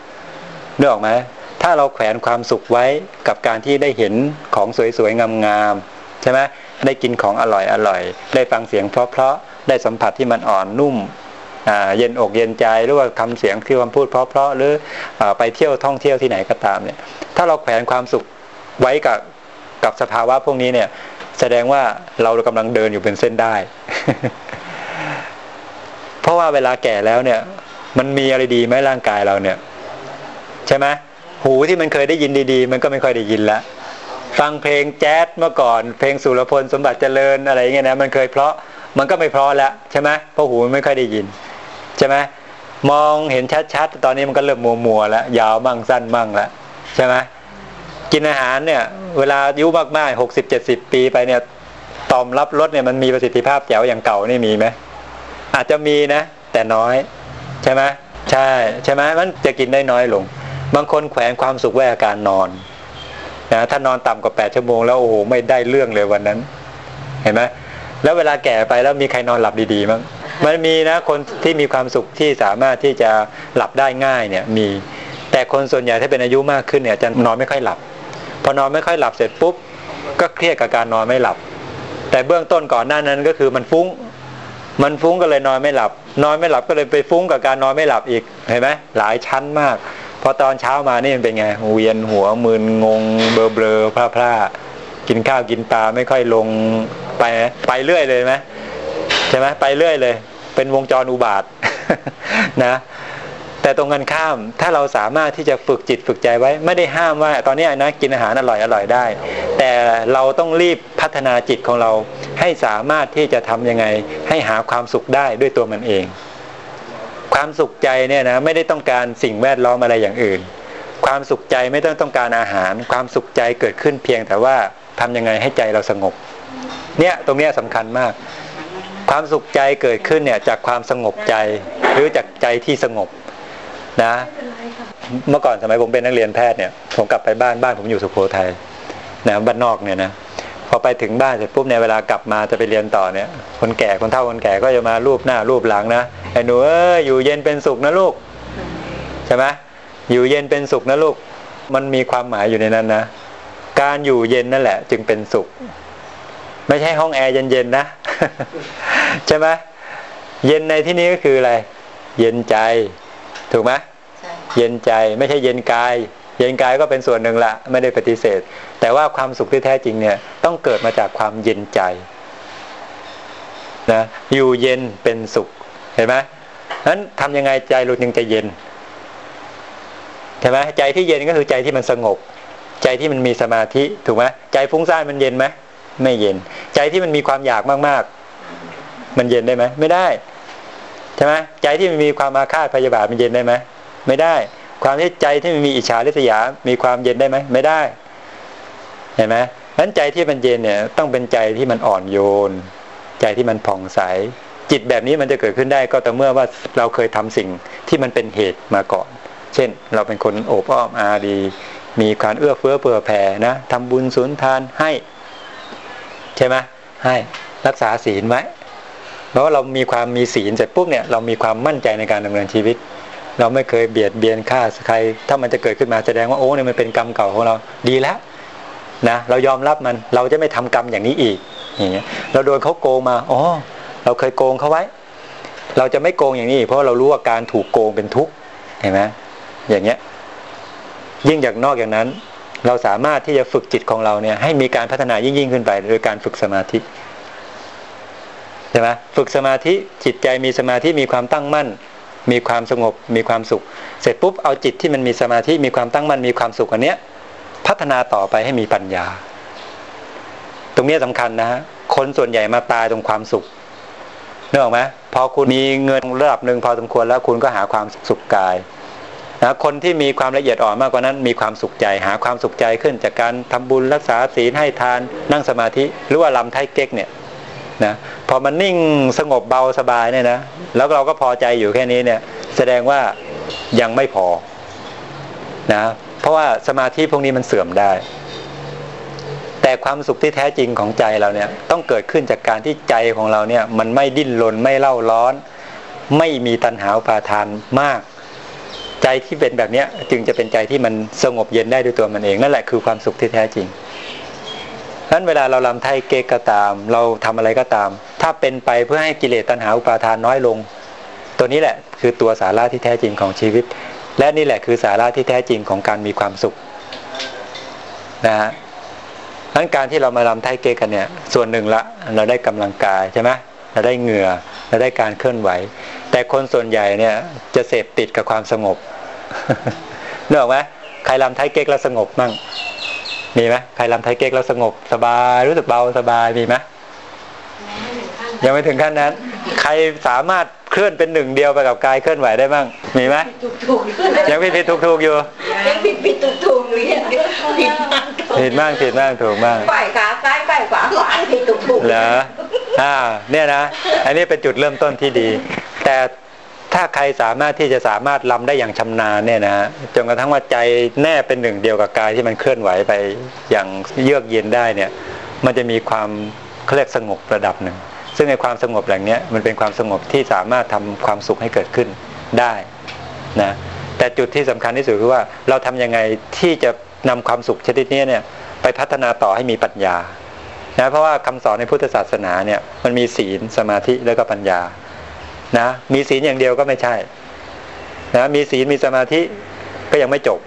นึกออกไหมถ้าเราแขวนความสุขไว้กับการที่ได้เห็นของสวยๆงามๆใช่ไหมได้กินของอร่อยอร่อย ได้ฟังเสียงเพราะๆได้สัมผัสที่มันอ่อนนุ่มเย็นอกเย็นใจหรือว่าคำเสียงที่คำพูดเพราะๆหรืออไปเที่ยวท่องเที่ยวที่ไหนก็ตามเนี่ย ถ้าเราแขวนความสุขไว้กับกับสภาวะพวกนี้เนี่ย แสดงว่าเรากำลังเดินอยู่เป็นเส้นได้ เพราะว่าเวลาแก่แล้วเนี่ย มันมีอะไรดีไหมร่างกายเราเนี่ย ใช่ไหมหูที่มันเคยได้ยินดี ๆ มันก็ไม่ค่อยได้ยินละฟังเพลงแจ๊สเมื่อก่อน เพลงสุรพลสมบัติเจริญอะไรเงี้ยนะมันเคยเพราะมันก็ไม่เพราะแล้วใช่ไหมเพราะหูมันไม่ค่อยได้ยินใช่ไหมมองเห็นชัดๆตอนนี้มันก็เริ่มมัวๆแล้วยาวมั่งสั้นมั่งแล้วใช่ไหม กินอาหารเนี่ย เวลาอายุมากๆหกสิบเจ็ดสิบปีไปเนี่ยต่อมรับรสเนี่ยมันมีประสิทธิภาพแจ๋วอย่างเก่านี่มีไหมอาจจะมีนะ แต่น้อย ใช่ไหมใช่ใช่ไหมมันจะกินได้น้อยลง บางคนแขวนความสุขไว้อาการนอนนะถ้านอนต่ำกว่าแปดชั่วโมงแล้วโอ้โหไม่ได้เรื่องเลยวันนั้น เห็นไหมแล้วเวลาแก่ไปแล้วมีใครนอนหลับดีๆมั้งมันมีนะคนที่มีความสุขที่สามารถที่จะหลับได้ง่ายเนี่ยมี แต่คนส่วนใหญ่ถ้าเป็นอายุมากขึ้นเนี่ยจะนอนไม่ค่อยหลับ พอนอนไม่ค่อยหลับเสร็จปุ๊บ ก็เครียดกับการนอนไม่หลับ แต่เบื้องต้นก่อนหน้านั้นก็คือมันฟุ้ง มันฟุ้งก็เลยนอนไม่หลับ นอนไม่หลับก็เลยไปฟุ้งกับการนอนไม่หลับอีกเห็นไหมหลายชั้นมาก พอตอนเช้ามานี่มันเป็นไงเวียนหัวมึนงงเบลอเบลอพร่าพร่ากินข้าวกินปลาไม่ค่อยลงไปไปเรื่อยเลยไหมใช่ไหมไปเรื่อยเลย เป็นวงจรอุบาทนะ แต่ตรงกันข้ามถ้าเราสามารถที่จะฝึกจิตฝึกใจไว้ ไม่ได้ห้ามว่า ตอนนี้นะกินอาหารอร่อยอร่อยได้ แต่เราต้องรีบพัฒนาจิตของเรา ให้สามารถที่จะทํำยังไง ให้หาความสุขได้ด้วยตัวมันเอง ความสุขใจเนี่ยนะไม่ได้ต้องการสิ่งแวดล้อมอะไรอย่างอื่น ความสุขใจไม่ต้องต้องการอาหาร ความสุขใจเกิดขึ้นเพียงแต่ว่าทำยังไงให้ใจเราสงบ เนี่ยตรงนี้สำคัญมาก ความสุขใจเกิดขึ้นเนี่ยจากความสงบใจหรือจากใจที่สงบ นะ เมื่อก่อนสมัยผมเป็นนักเรียนแพทย์เนี่ย ผมกลับไปบ้านบ้านผมอยู่สุโขทัยนะบ้านนอกเนี่ยนะพอไปถึงบ้านเสร็จปุ๊บเนี่ยเวลากลับมาจะไปเรียนต่อเนี่ย คนแก่คนเฒ่าคนแก่ก็จะมารูปหน้ารูปหลังนะไอ้หนูเอ้ยอยู่เย็นเป็นสุขนะลูกใช่ไหมอยู่เย็นเป็นสุขนะลูก มันมีความหมายอยู่ในนั้นนะการอยู่เย็นนั่นแหละ จึงเป็นสุข ไม่ใช่ห้องแอร์เย็นๆนะใช่ไหมเย็นในที่นี้ก็คืออะไร เย็นใจ ถูกไหมเย็นใจไม่ใช่เย็นกาย เย็นกายก็เป็นส่วนหนึ่งละไม่ได้ปฏิเสธ แต่ว่าความสุขที่แท้จริงเนี่ยต้องเกิดมาจากความเย็นใจนะอยู่เย็นเป็นสุขเห็นไหมนั้นทำยังไงใจเราจึงจะเย็นใช่ไหมใจที่เย็นก็คือใจที่มันสงบ ใจที่มันมีสมาธิถูกไหมใจฟุ้งซ่านมันเย็นไหมไม่เย็น ใจที่มันมีความอยากมากๆ มันเย็นได้ไหมไม่ได้ ใช่ไหมใจที่มันมีความอาฆาตพยาบาทมันเย็นได้ไหมไม่ได้ ความที่ใจที่มันมีอิจฉาริษยา มีความเย็นได้ไหมไม่ได้ เห็นไหมนั้นใจที่มันเย็นเนี่ย ต้องเป็นใจที่มันอ่อนโยน ใจที่มันผ่องใส จิตแบบนี้มันจะเกิดขึ้นได้ก็ต่อเมื่อว่าเราเคยทำสิ่งที่มันเป็นเหตุมาก่อน เช่น เราเป็นคนโอบอ้อมอารีมีการเอื้อเฟื้อเผื่อแผ่นะทำบุญสุนทานให้ ใช่ไหมให้รักษาศีลไว้ เพราะว่าเรามีความมีศีลเสร็จปุ๊บเนี่ยเรามีความมั่นใจในการดำเนินชีวิต เราไม่เคยเบียดเบียนฆ่าใคร ถ้ามันจะเกิดขึ้นมาแสดงว่าโอ้เนี่ยมันเป็นกรรมเก่าของเราดีแล้วนะเรายอมรับมันเราจะไม่ทำกรรมอย่างนี้อีกอย่างเงี้ยเราโดนเขาโกงมาอ๋อเราเคยโกงเขาไว้ เราจะไม่โกงอย่างนี้ เพราะเรารู้ว่าการถูกโกงเป็นทุกข์เห็นไหมอย่างเงี้ยยิ่งจากนอกอย่างนั้น เราสามารถที่จะฝึกจิตของเราเนี่ยให้มีการพัฒนายิ่งยิ่งขึ้นไป โดยการฝึกสมาธิ ช่ไหมฝึกสมาธิจิตใจมีสมาธิมีความตั้งมั่น มีความสงบมีความสุข เสร็จปุ๊บเอาจิตที่มันมีสมาธิมีความตั้งมั่นมีความสุขอันเนี้ยพัฒนาต่อไปให้มีปัญญา ตรงนี้สำคัญนะฮะคนส่วนใหญ่มาตายตรงความสุขนึกออกไหมพอคุณมีเงินระดับหนึ่งพอสมควรแล้วคุณก็หาความสุขกายนะคนที่มีความละเอียดอ่อนมากกว่านั้น มีความสุขใจ หาความสุขใจขึ้นจากการทำบุญรักษาศีลให้ทานนั่งสมาธิ หรือว่าลำไทเก๊กเนี่ย นะพอมันนิ่งสงบเบาสบายเนี่ยนะแล้วเราก็พอใจอยู่แค่นี้เนี่ย แสดงว่ายังไม่พอนะเพราะว่าสมาธิพวกนี้มันเสื่อมได้ แต่ความสุขที่แท้จริงของใจเราเนี่ยต้องเกิดขึ้นจากการที่ใจของเราเนี่ย มันไม่ดิ้นรนไม่เล่าร้อน ไม่มีตัณหาปาทานมาก ใจที่เป็นแบบนี้จึงจะเป็นใจที่มันสงบเย็นได้ด้วยตัวมันเองนั่นแหละคือความสุขที่แท้จริง นั้นเวลาเราลำไทยเก๊กก็ตาม เราทำอะไรก็ตาม ถ้าเป็นไปเพื่อให้กิเลสตัณหาอุปาทานน้อยลง ตัวนี้แหละคือตัวสาระที่แท้จริงของชีวิต และนี่แหละคือสาระที่แท้จริงของการมีความสุขนะฮะนั้นการที่เรามาลำไทยเก๊กกันเนี่ย ส่วนหนึ่งละเราได้กำลังกายใช่ไหมเราได้เหงื่อเราได้การเคลื่อนไหว แต่คนส่วนใหญ่เนี่ยจะเสพติดกับความสงบเนอะไหมใครลำไทยเก๊กแล้วสงบมั่ง มีไหมใครลำไทยเก๊กแล้วสงบสบายรู้สึกเบาสบายมีไหมยังไม่ถึงขั้นนั้น ใครสามารถเคลื่อนเป็นหนึ่งเดียวไปกับกายเคลื่อนไหวได้บ้างมีไหมยังผิดผิดถูกถูกอยู่ยังผิดผิดถูกถูกอยู่ยังผิดมากผิดมากผิดมากถูกมากฝ่ายขาซ้ายฝ่ายขวาขวาผิดถูกถูกเหรออ่าเนี่ยนะ อันนี้เป็นจุดเริ่มต้นที่ดี แต่ ถ้าใครสามารถที่จะสามารถลำได้อย่างชำนาญเนี่ยนะจนกระทั่งว่าใจแน่เป็นหนึ่งเดียวกับกายที่มันเคลื่อนไหวไปอย่างเยือกเย็นได้เนี่ย มันจะมีความเครียกสงบระดับหนึ่ง ซึ่งในความสงบแบบนี้มันเป็นความสงบที่สามารถทำความสุขให้เกิดขึ้นได้นะแต่จุดที่สำคัญที่สุดคือว่าเราทํำยังไงที่จะนำความสุขชนิดนี้เนี่ยไปพัฒนาต่อให้มีปัญญานะเพราะว่าคำสอนในพุทธศาสนาเนี่ยมันมีศีลสมาธิแล้วก็ปัญญา นะมีศีลอย่างเดียวก็ไม่ใช่นะมีศีลมีสมาธิก็ยังไม่จบ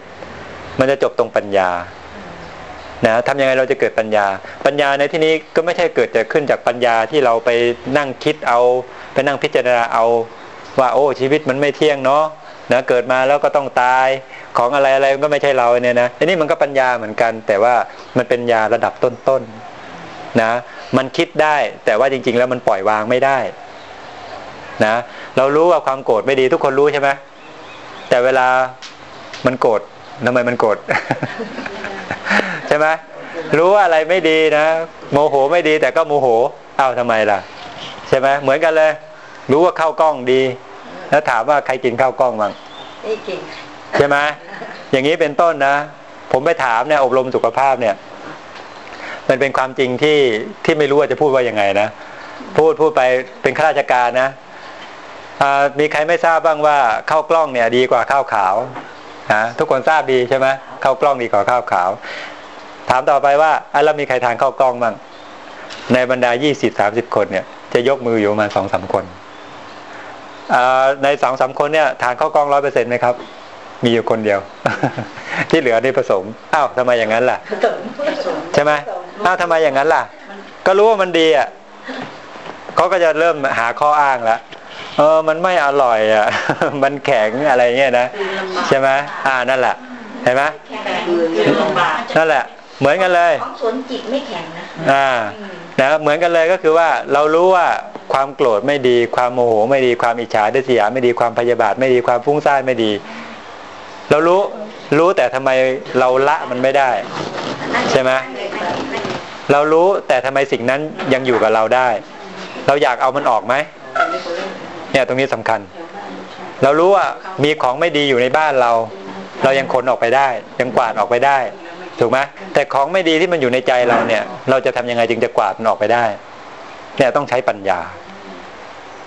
มันจะจบตรงปัญญานะทำยังไงเราจะเกิดปัญญา ปัญญาในที่นี้ก็ไม่ใช่เกิดจะขึ้นจากปัญญาที่เราไปนั่งคิดเอา ไปนั่งพิจารณาเอาว่าโอ้ชีวิตมันไม่เที่ยงเนาะนะเกิดมาแล้วก็ต้องตายของอะไรอะไรก็ไม่ใช่เราเนี่ยนะอันนี้มันก็ปัญญาเหมือนกัน แต่ว่ามันเป็นญาระดับต้นๆนนะมันคิดได้แต่ว่าจริง ๆ แล้วมันปล่อยวางไม่ได้ นะเรารู้ว่าความโกรธไม่ดีทุกคนรู้ใช่ไหมแต่เวลามันโกรธทำไมมันโกรธใช่ไหมรู้ว่าอะไรไม่ดีนะโมโหไม่ดีแต่ก็โมโหเอ้าทำไมล่ะ ใช่ไหมเหมือนกันเลย รู้ว่าข้าวกล้องดี แล้วถามว่าใครกินข้าวกล้องบ้างไม่กินใช่ไหมอย่างนี้เป็นต้นนะ ผมไปถามเนี่ยอบรมสุขภาพเนี่ย มันเป็นความจริงที่ที่ไม่รู้ว่าจะพูดว่ายังไงนะพูดพูดไปเป็นข้าราชการนะ มีใครไม่ทราบบ้างว่าข้าวกล้องเนี่ยดีกว่าข้าวขาวนะทุกคนทราบดีใช่ไหมข้าวกล้องดีกว่าข้าวขาว ถามต่อไปว่าอะแล้วมีใครทานข้าวกล้องบ้างในบรรดายี่สิบสามสิบคนเนี่ย จะยกมืออยู่มาสองสามคนในสองสามคนเนี่ยทานข้าวกล้องร้อยเปอร์เซ็นต์ไหมครับ มีอยู่คนเดียว ที่เหลือนี่ผสมอ้าวทำไมอย่างนั้นล่ะใช่ไหมอ้าวทำไมอย่างนั้นล่ะ ก็รู้ว่ามันดีอะเขาก็จะเริ่มหาข้ออ้างแล้ว เออมันไม่อร่อยอะ มันแข็งอะไรเงี้ยนะใช่ไหมอ่านั่นแหละเห็นไหมนั่นแหละ เหมือนกันเลยของสวนจิตไม่แข็งนะอ่านะเหมือนกันเลยก็คือว่าเรารู้ว่าความโกรธไม่ดี ความโมโหไม่ดีความอิจฉาดิษยาไม่ดีความพยาบาทไม่ดีความฟุ้งซ่านไม่ดี เรารู้รู้แต่ทำไมเราละมันไม่ได้ ใช่ไหมเรารู้แต่ทำไมสิ่งนั้นยังอยู่กับเราได้ เราอยากเอามันออกไหม เนี่ยตรงนี้สำคัญ เรารู้ว่ามีของไม่ดีอยู่ในบ้านเรา เรายังขนออกไปได้ ยังกวาดออกไปได้ ถูกไหมแต่ของไม่ดีที่มันอยู่ในใจเราเนี่ย เราจะทำยังไงจึงจะกวาดมันออกไปได้ เนี่ยต้องใช้ปัญญา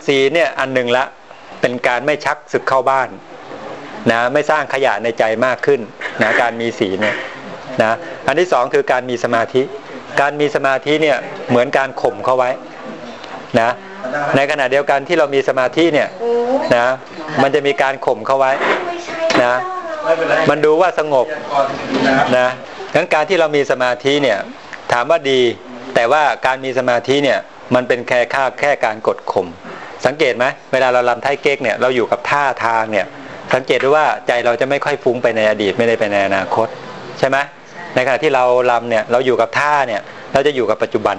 สีเนี่ยอันหนึ่งละเป็นการไม่ชักศึกเข้าบ้านนะไม่สร้างขยะในใจมากขึ้นนะการมีสีเนี่ยนะอันที่สองคือการมีสมาธิ การมีสมาธิเนี่ยเหมือนการข่มเข้าไว้นะ ในขณะเดียวกันที่เรามีสมาธิเนี่ยนะมันจะมีการข่มเข้าไว้นะมันดูว่าสงบนะดังการที่เรามีสมาธิเนี่ยถามว่าดีแต่ว่าการมีสมาธิเนี่ยมันเป็นแค่ค่าแค่การกดข่มสังเกตไหมเวลาเราลำไทเก๊กเนี่ยเราอยู่กับท่าทางเนี่ยสังเกตด้วยว่าใจเราจะไม่ค่อยฟุ้งไปในอดีตไม่ได้ไปในอนาคตใช่ไหมในขณะที่เราลำเนี่ยเราอยู่กับท่าเนี่ยเราจะอยู่กับปัจจุบัน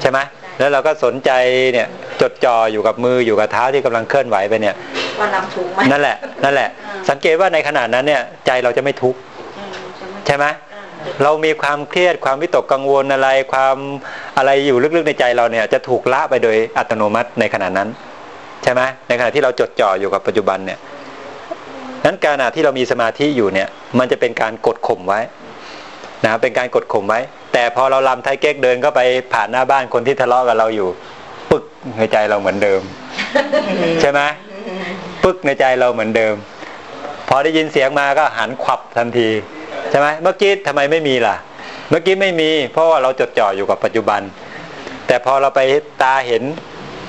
ใช่ไหม แล้วเราก็สนใจเนี่ยจดจ่ออยู่กับมืออยู่กับเท้าที่กำลังเคลื่อนไหวไปเนี่ยว่าลำถูกไหมนั่นแหละนั่นแหละ สังเกตว่าในขณะนั้นเนี่ยใจเราจะไม่ทุกข์ใช่ไหมเรามีความเครียดความวิตกกังวลอะไรความอะไรอยู่ลึกๆในใจเราเนี่ยจะถูกละไปโดยอัตโนมัติในขณะนั้น ใช่ไหมในขณะที่เราจดจ่ออยู่กับปัจจุบันเนี่ยนั้นการที่เรามีสมาธิอยู่เนี่ย มันจะเป็นการกดข่มไว้ นะเป็นการกดข่มไว้ แต่พอเราลำไทยเก๊กเดินก็ไปผ่านหน้าบ้านคนที่ทะเลาะกับเราอยู่ ปึ๊กในใจเราเหมือนเดิม ใช่ไหมปึ๊กในใจเราเหมือนเดิม พอได้ยินเสียงมาก็หันขวับทันทีใช่ไหมเมื่อกี้ทำไมไม่มีล่ะ เมื่อกี้ไม่มี เพราะว่าเราจดจ่ออยู่กับปัจจุบัน แต่พอเราไปตาเห็น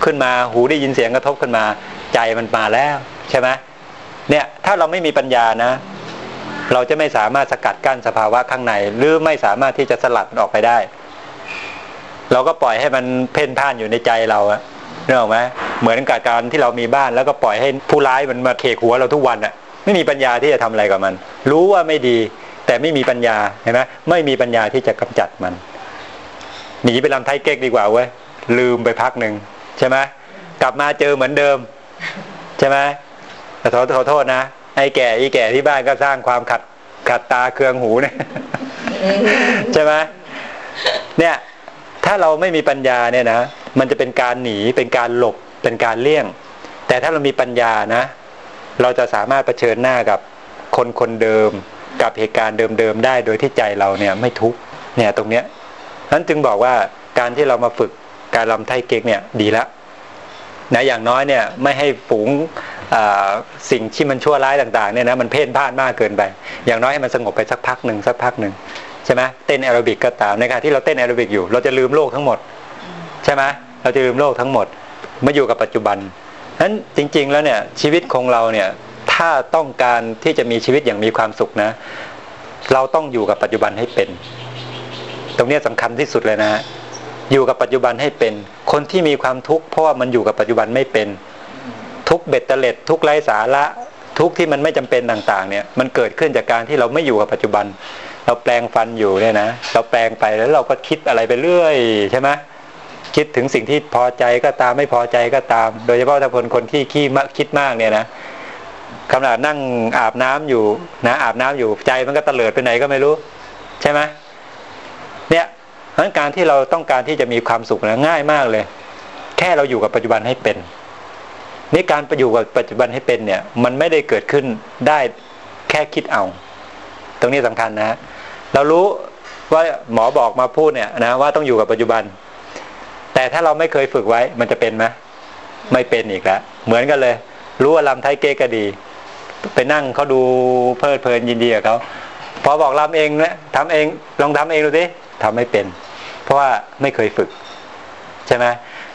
ขึ้นมาหูได้ยินเสียงกระทบขึ้นมา ใจมันมาแล้ว ใช่ไหมเนี่ยถ้าเราไม่มีปัญญานะ เราจะไม่สามารถสกัดกั้นสภาวะข้างใน หรือไม่สามารถที่จะสลัดมันออกไปได้ เราก็ปล่อยให้มันเพ่นพ่านอยู่ในใจเราอะเนอะไหมเหมือนกับการที่เรามีบ้านแล้วก็ปล่อยให้ผู้ร้ายมันมาเคกหัวเราทุกวันอะไม่มีปัญญาที่จะทำอะไรกับมัน รู้ว่าไม่ดี แต่ไม่มีปัญญาเห็นไหมไม่มีปัญญาที่จะกำจัดมันหนีไปลำไทยเก๊กดีกว่าเว้ยลืมไปพักหนึ่งใช่ไหมกลับมาเจอเหมือนเดิม ใช่ไหมแต่ขอโทษนะ ไอ้แก่อีแก่ที่บ้านก็สร้างความขัดขัดตาเคืองหูเนี่ยใช่ไหมเนี่ย ถ้าเราไม่มีปัญญาเนี่ยนะมันจะเป็นการหนีเป็นการหลบเป็นการเลี่ยง แต่ถ้าเรามีปัญญานะ เราจะสามารถรเผชิญหน้ากับคนคนเดิม กับเหตุการณ์เดิมๆได้โดยที่ใจเราเนี่ยไม่ทุกเนี่ยตรงเนี้ยนั้นจึงบอกว่าการที่เรามาฝึกการรำไทเก๊กเนี่ยดีล้วนะอย่างน้อยเนี่ยไม่ให้ฝูง สิ่งที่มันชั่วร้ายต่างๆเนี่ยนะมันเพ่นพ่านมากเกินไป อย่างน้อยให้มันสงบไปสักพักหนึ่งสักพักหนึ่งใช่ไหมเต้นแอโรบิกก็ตามในขณะที่เราเต้นแอโรบิกอยู่ เราจะลืมโลกทั้งหมด ใช่ไหมเราจะลืมโลกทั้งหมดมาอยู่กับปัจจุบันนั้นจริง ๆ แล้วเนี่ยชีวิตของเราเนี่ยถ้าต้องการที่จะมีชีวิตอย่างมีความสุขนะ เราต้องอยู่กับปัจจุบันให้เป็น ตรงนี้สำคัญที่สุดเลยนะอยู่กับปัจจุบันให้เป็น คนที่มีความทุกข์เพราะว่ามันอยู่กับปัจจุบันไม่เป็น ทุกเบ็ดเตล็ดทุกไร้สาระทุกที่มันไม่จำเป็นต่างๆ เนี่ยมันเกิดขึ้นจากการที่เราไม่อยู่กับปัจจุบัน เราแปลงฟันอยู่เนี่ยนะเราแปลงไปแล้วเราก็คิดอะไรไปเรื่อยใช่ไหมคิดถึงสิ่งที่พอใจก็ตามไม่พอใจก็ตาม โดยเฉพาะถ้าคนคนที่ขี้มคิดมากเนี่ยนะขนาดนั่งอาบน้ำอยู่นะอาบน้ำอยู่ใจมันก็เตลิดไปไหนก็ไม่รู้ ใช่ไหมเนี่ยเพราะการที่เราต้องการที่จะมีความสุขนะง่ายมากเลย แค่เราอยู่กับปัจจุบันให้เป็น นี่การประอยู่กับปัจจุบันให้เป็นเนี่ย มันไม่ได้เกิดขึ้นได้แค่คิดเอา ตรงนี้สำคัญนะ เรารู้ว่าหมอบอกมาพูดเนี่ยนะว่าต้องอยู่กับปัจจุบัน แต่ถ้าเราไม่เคยฝึกไว้มันจะเป็นไหมไม่เป็นอีกแล้วเหมือนกันเลย รู้ว่าลำไทยเก๊ก็ดี ไปนั่งเขาดูเพลิดเพลินยินดีกับเขาพอบอกลำเองนะทำเองลองทำเองดูสิทำไม่เป็น เพราะว่าไม่เคยฝึก ใช่ไหม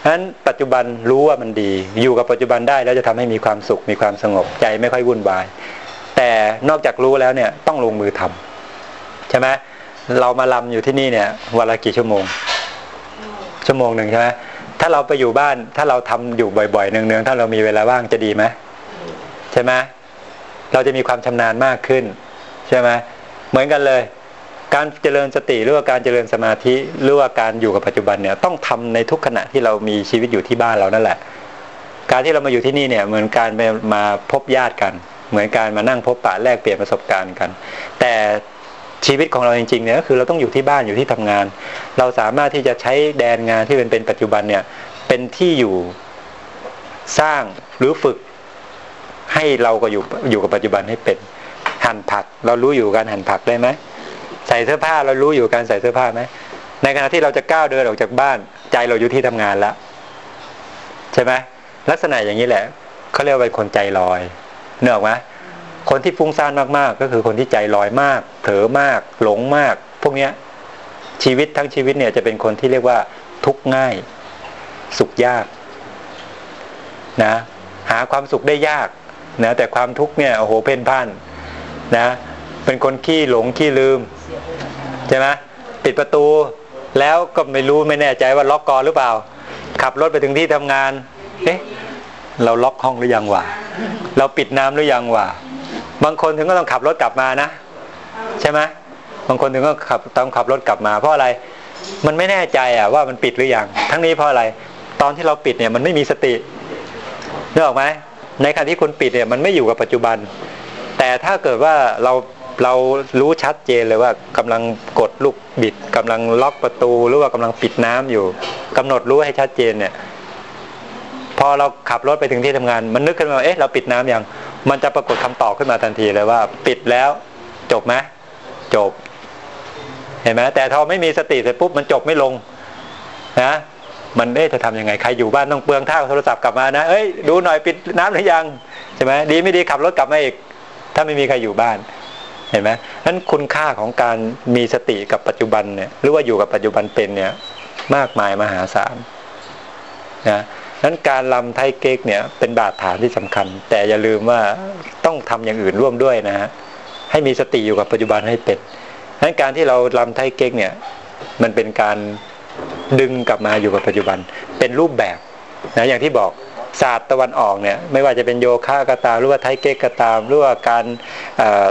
ฉะนั้นปัจจุบันรู้ว่ามันดี อยู่กับปัจจุบันได้แล้วจะทำให้มีความสุขมีความสงบใจไม่ค่อยวุ่นวาย แต่นอกจากรู้แล้วเนี่ยต้องลงมือทำใช่ไหมเรามาลำอยู่ที่นี่เนี่ยวันละกี่ชั่วโมง ชั่วโมงหนึ่งใช่ไหมถ้าเราไปอยู่บ้านถ้าเราทำอยู่บ่อยๆเนืองๆถ้าเรามีเวลาว่างจะดีไหมใช่ไหมเราจะมีความชำนาญมากขึ้น ใช่ไหมเหมือนกันเลย การเจริญสติหรือว่าการเจริญสมาธิหรือว่าการอยู่กับปัจจุบันเนี่ยต้องทำในทุกขณะที่เรามีชีวิตอยู่ที่บ้านเรานั่นแหละ การที่เรามาอยู่ที่นี่เนี่ยเหมือนการไปมาพบญาติกัน เหมือนการมานั่งพบปะแลกเปลี่ยนประสบการณ์กัน แต่ชีวิตของเราจริงๆเนี่ยก็คือเราต้องอยู่ที่บ้านอยู่ที่ทำงาน เราสามารถที่จะใช้แดนงานที่เป็นเป็นปัจจุบันเนี่ยเป็นที่อยู่สร้างหรือฝึกให้เราก็อยู่อยู่กับปัจจุบันให้เป็นหั่นผัก เรารู้อยู่การหั่นผักได้ไหม ใส่เสื้อผ้าเรารู้อยู่การใส่เสื้อผ้าไหมในขณะที่เราจะก้าวเดินออกจากบ้าน ใจเราอยู่ที่ทำงานแล้วใช่ไหมลักษณะอย่างนี้แหละเขาเรียกว่าเป็นคนใจลอยเนื้ออกไหมคนที่ฟุ้งซ่านมากๆ ก็คือคนที่ใจลอยมาก เผลอมาก หลงมาก พวกเนี้ยชีวิตทั้งชีวิตเนี่ยจะเป็นคนที่เรียกว่าทุกข์ง่าย สุขยากนะหาความสุขได้ยากนะแต่ความทุกข์เนี่ยโอ้โหเพ่นพ่านนะเป็นคนขี้หลงขี้ลืม ใช่ไหมปิดประตูแล้วก็ไม่รู้ไม่แน่ใจว่าล็อกกอหรือเปล่า ขับรถไปถึงที่ทำงาน เอ๊ะเราล็อกห้องหรือยังวะเราปิดน้ำหรือยังวะบางคนถึงก็ต้องขับรถกลับมานะ ใช่ไหมบางคนถึงก็ขับต้องขับรถกลับมา เพราะอะไรมันไม่แน่ใจอะว่ามันปิดหรือยังทั้งนี้เพราะอะไร ตอนที่เราปิดเนี่ยมันไม่มีสตินึกออกไหมในขณะที่คุณปิดเนี่ยมันไม่อยู่กับปัจจุบัน แต่ถ้าเกิดว่าเรา เรารู้ชัดเจนเลยว่ากำลังกดลูกบิดกำลังล็อกประตูหรือว่ากำลังปิดน้ำอยู่กำหนดรู้ให้ชัดเจนเนี่ย พอเราขับรถไปถึงที่ทำงาน มันนึกขึ้นมาเอ๊ะเราปิดน้ำยังมันจะปรากฏคำตอบขึ้นมาทันทีเลยว่า ปิดแล้ว จบไหมจบ เห็นไหมแต่ถ้าไม่มีสติเสร็จปุ๊บมันจบไม่ลง นะมันเอ๊ะจะทำยังไงใครอยู่บ้านต้องเปลืองท่าโทรศัพท์กลับมานะเอ้ยดูหน่อยปิดน้ำหรือยังใช่ไหมดีไม่ดีขับรถกลับมาอีก ถ้าไม่มีใครอยู่บ้าน เห็นไหมนั้นคุณค่าของการมีสติกับปัจจุบันเนี่ยหรือว่าอยู่กับปัจจุบันเป็นเนี่ยมากมายมหาศาลนะนั้นการลำไทยเก๊กเนี่ยเป็นบาดฐานที่สำคัญ แต่อย่าลืมว่าต้องทำอย่างอื่นร่วมด้วยนะฮะให้มีสติอยู่กับปัจจุบันให้เป็นนั้นการที่เราลำไทยเก๊กเนี่ยมันเป็นการดึงกลับมาอยู่กับปัจจุบันเป็นรูปแบบนะอย่างที่บอก ศาสตร์ตะวันออกเนี่ยไม่ว่าจะเป็นโยคะก็ตามหรือว่าไทเก๊กก็ตามหรือว่าการ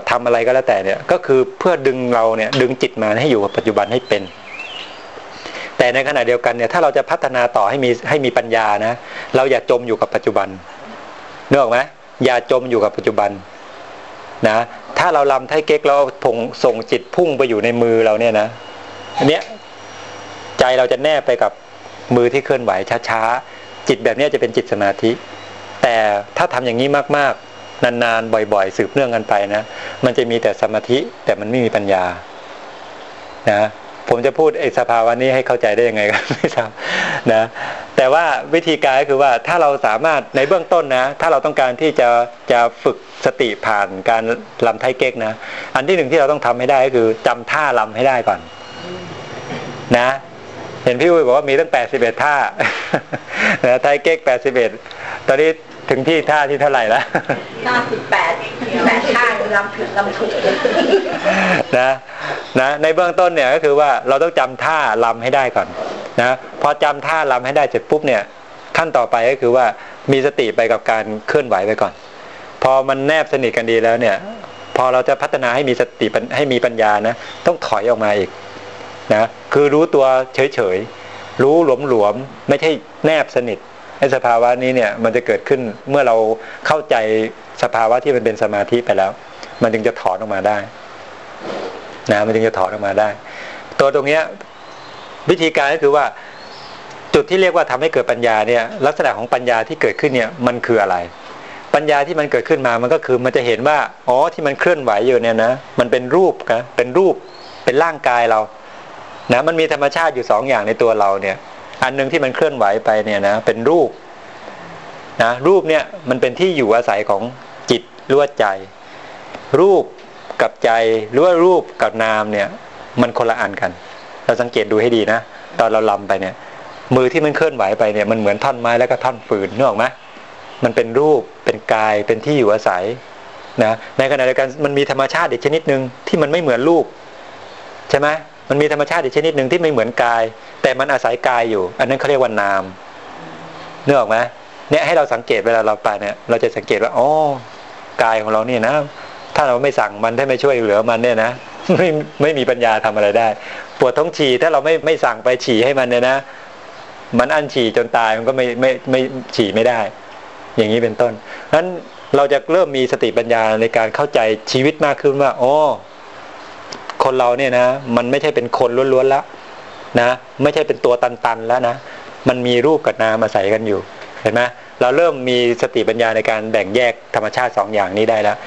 ทำอะไรก็แล้วแต่เนี่ยก็คือเพื่อดึงเราเนี่ยดึงจิตมาให้อยู่กับปัจจุบันให้เป็น แต่ในขณะเดียวกันเนี่ยถ้าเราจะพัฒนาต่อให้มีให้มีปัญญานะเราอย่าจมอยู่กับปัจจุบันเนื้ออกไหมอย่าจมอยู่กับปัจจุบันนะถ้าเราลำไทเก๊กเราผงส่งจิตพุ่งไปอยู่ในมือเราเนี่ยนะอันเนี้ยใจเราจะแนบไปกับมือที่เคลื่อนไหวช้าๆ จิตแบบนี้จะเป็นจิตสมาธิ แต่ถ้าทำอย่างนี้มากๆ นานๆ บ่อยๆ สืบเนื่องกันไปนะ มันจะมีแต่สมาธิแต่มันไม่มีปัญญา นะ ผมจะพูดไอ้สภาวะนี้ให้เข้าใจได้ยังไงกันไม่ทราบนะ แต่ว่าวิธีการก็คือว่าถ้าเราสามารถในเบื้องต้นนะ ถ้าเราต้องการที่จะจะฝึกสติผ่านการลำไทเก๊กนะ อันที่หนึ่งที่เราต้องทำให้ได้ก็คือจำท่าลำให้ได้ก่อน นะ เห็นพี่อุ้ยบอกว่ามีตั้งแปดสิบเอ็ดท่าไทยเก๊กแปดสิบเอ็ดตอนนี้ถึงที่ท่าที่เท่าไหร่แล้วท่าสิบแปดแปดท่าลำผิดลำถูกนะนะในเบื้องต้นเนี่ยก็คือว่าเราต้องจำท่าลำให้ได้ก่อนนะพอจำท่าลำให้ได้เสร็จปุ๊บเนี่ยขั้นต่อไปก็คือว่ามีสติไปกับการเคลื่อนไหวไปก่อน พอมันแนบสนิทกันดีแล้วเนี่ย พอเราจะพัฒนาให้มีสติให้มีปัญญานะต้องถอยออกมาอีก นะคือรู้ตัวเฉยๆ รู้หลวมๆ ไม่ใช่แนบสนิทไอ้สภาวะนี้เนี่ยมันจะเกิดขึ้นเมื่อเราเข้าใจสภาวะที่มันเป็นสมาธิไปแล้ว มันจึงจะถอนออกมาได้นะมันจึงจะถอนออกมาได้ ตัวตรงเนี้ยวิธีการก็คือว่าจุดที่เรียกว่าทำให้เกิดปัญญาเนี่ยลักษณะของปัญญาที่เกิดขึ้นเนี่ยมันคืออะไร ปัญญาที่มันเกิดขึ้นมามันก็คือมันจะเห็นว่าอ๋อที่มันเคลื่อนไหวอยู่เนี่ยนะมันเป็นรูปนะเป็นรูปเป็นร่างกายเรา นะมันมีธรรมชาติอยู่สองอย่างในตัวเราเนี่ย อันหนึงที่มันเคลื่อนไหวไปเนี่ยนะเป็นรูปนะรูปเนี่ยมันเป็นที่อยู่อาศัยของจิตหรือว่าใจ รูปกับใจหรือว่ารูปกับนามเนี่ย มันคนละอันกัน เราสังเกตดูให้ดีนะตอนเราลำไปเนี่ย มือที่มันเคลื่อนไหวไปเนี่ยมันเหมือนท่อนไม้แล้วก็ท่อนฟืนนึกออกไหมมันเป็นรูปเป็นกายเป็นที่อยู่อาศัยนะในขณะเดียวกันมันมีธรรมชาติอีกชนิดหนึ่งที่มันไม่เหมือนรูปใช่ไหม มันมีธรรมชาติอีกชนิดหนึ่งที่ไม่เหมือนกาย แต่มันอาศัยกายอยู่ อันนั้นเขาเรียกว่านามเนึกอออกไหมเนี่ยให้เราสังเกตเวลาเราไปเนี่ย เราจะสังเกตว่าอ๋อกายของเราเนี่ยนะ ถ้าเราไม่สั่งมันถ้าไม่ช่วยเหลือมันเนี่ยนะไม่ไม่มีปัญญาทำอะไรได้ ปวดท้องฉี่ถ้าเราไม่ไม่สั่งไปฉี่ให้มันเนี่ยนะ มันอั้นฉี่จนตายมันก็ไม่ไม่ไม่ฉี่ไม่ได้ อย่างนี้เป็นต้นนั้นเราจะเริ่มมีสติปัญญาในการเข้าใจชีวิตมากขึ้นว่าอ๋อ คนเราเนี่ยนะ มันไม่ใช่เป็นคนล้วนๆแล้วนะ ไม่ใช่เป็นตัวตันๆแล้วนะ มันมีรูปกับนามอาศัยกันอยู่ เห็นไหมเราเริ่มมีสติปัญญาในการแบ่งแยกธรรมชาติสองอย่างนี้ได้แล้ว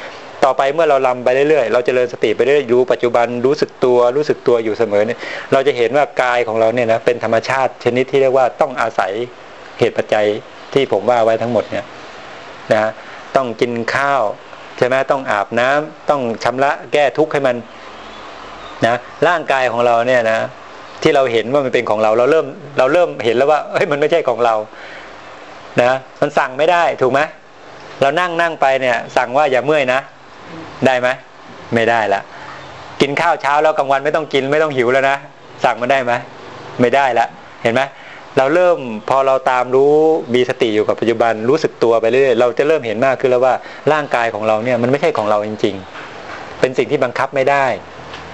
ต่อไปเมื่อเราลำไปเรื่อยๆ เราจเจริญสติไปเรื่อยๆรู้ปัจจุบันรู้สึกตัวรู้สึกตัวอยู่เสมอเนี่ย เราจะเห็นว่ากายของเราเนี่ยนะเป็นธรรมชาติชนิดที่เรียกว่าต้องอาศัยเหตุปัจจัยที่ผมว่าไว้ทั้งหมดเนี่ยนะต้องกินข้าวใช่ไหมต้องอาบน้ำต้องชำระแก้ทุกข์ให้มัน นะร่างกายของเราเนี่ยนะที่เราเห็นว่ามันเป็นของเรา เราเริ่มเราเริ่มเห็นแล้วว่าเฮ้ยมันไม่ใช่ของเรา นะมันสั่งไม่ได้ถูกไหมเรานั่งนั่งไปเนี่ย สั่งว่าอย่าเมื่อยนะ ได้ไหมไม่ได้ละกินข้าวเช้าแล้วกลางวันไม่ต้องกินไม่ต้องหิวแล้วนะสั่งมันได้ไหมไม่ได้ละเห็นไหมเราเริ่มพอเราตามรู้มีสติอยู่กับปัจจุบันรู้สึกตัวไปเรื่อยเราจะเริ่มเห็นมากขึ้นแล้วว่าร่างกายของเราเนี่ยมันไม่ใช่ของเราจริง ๆ เป็นสิ่งที่บังคับไม่ได้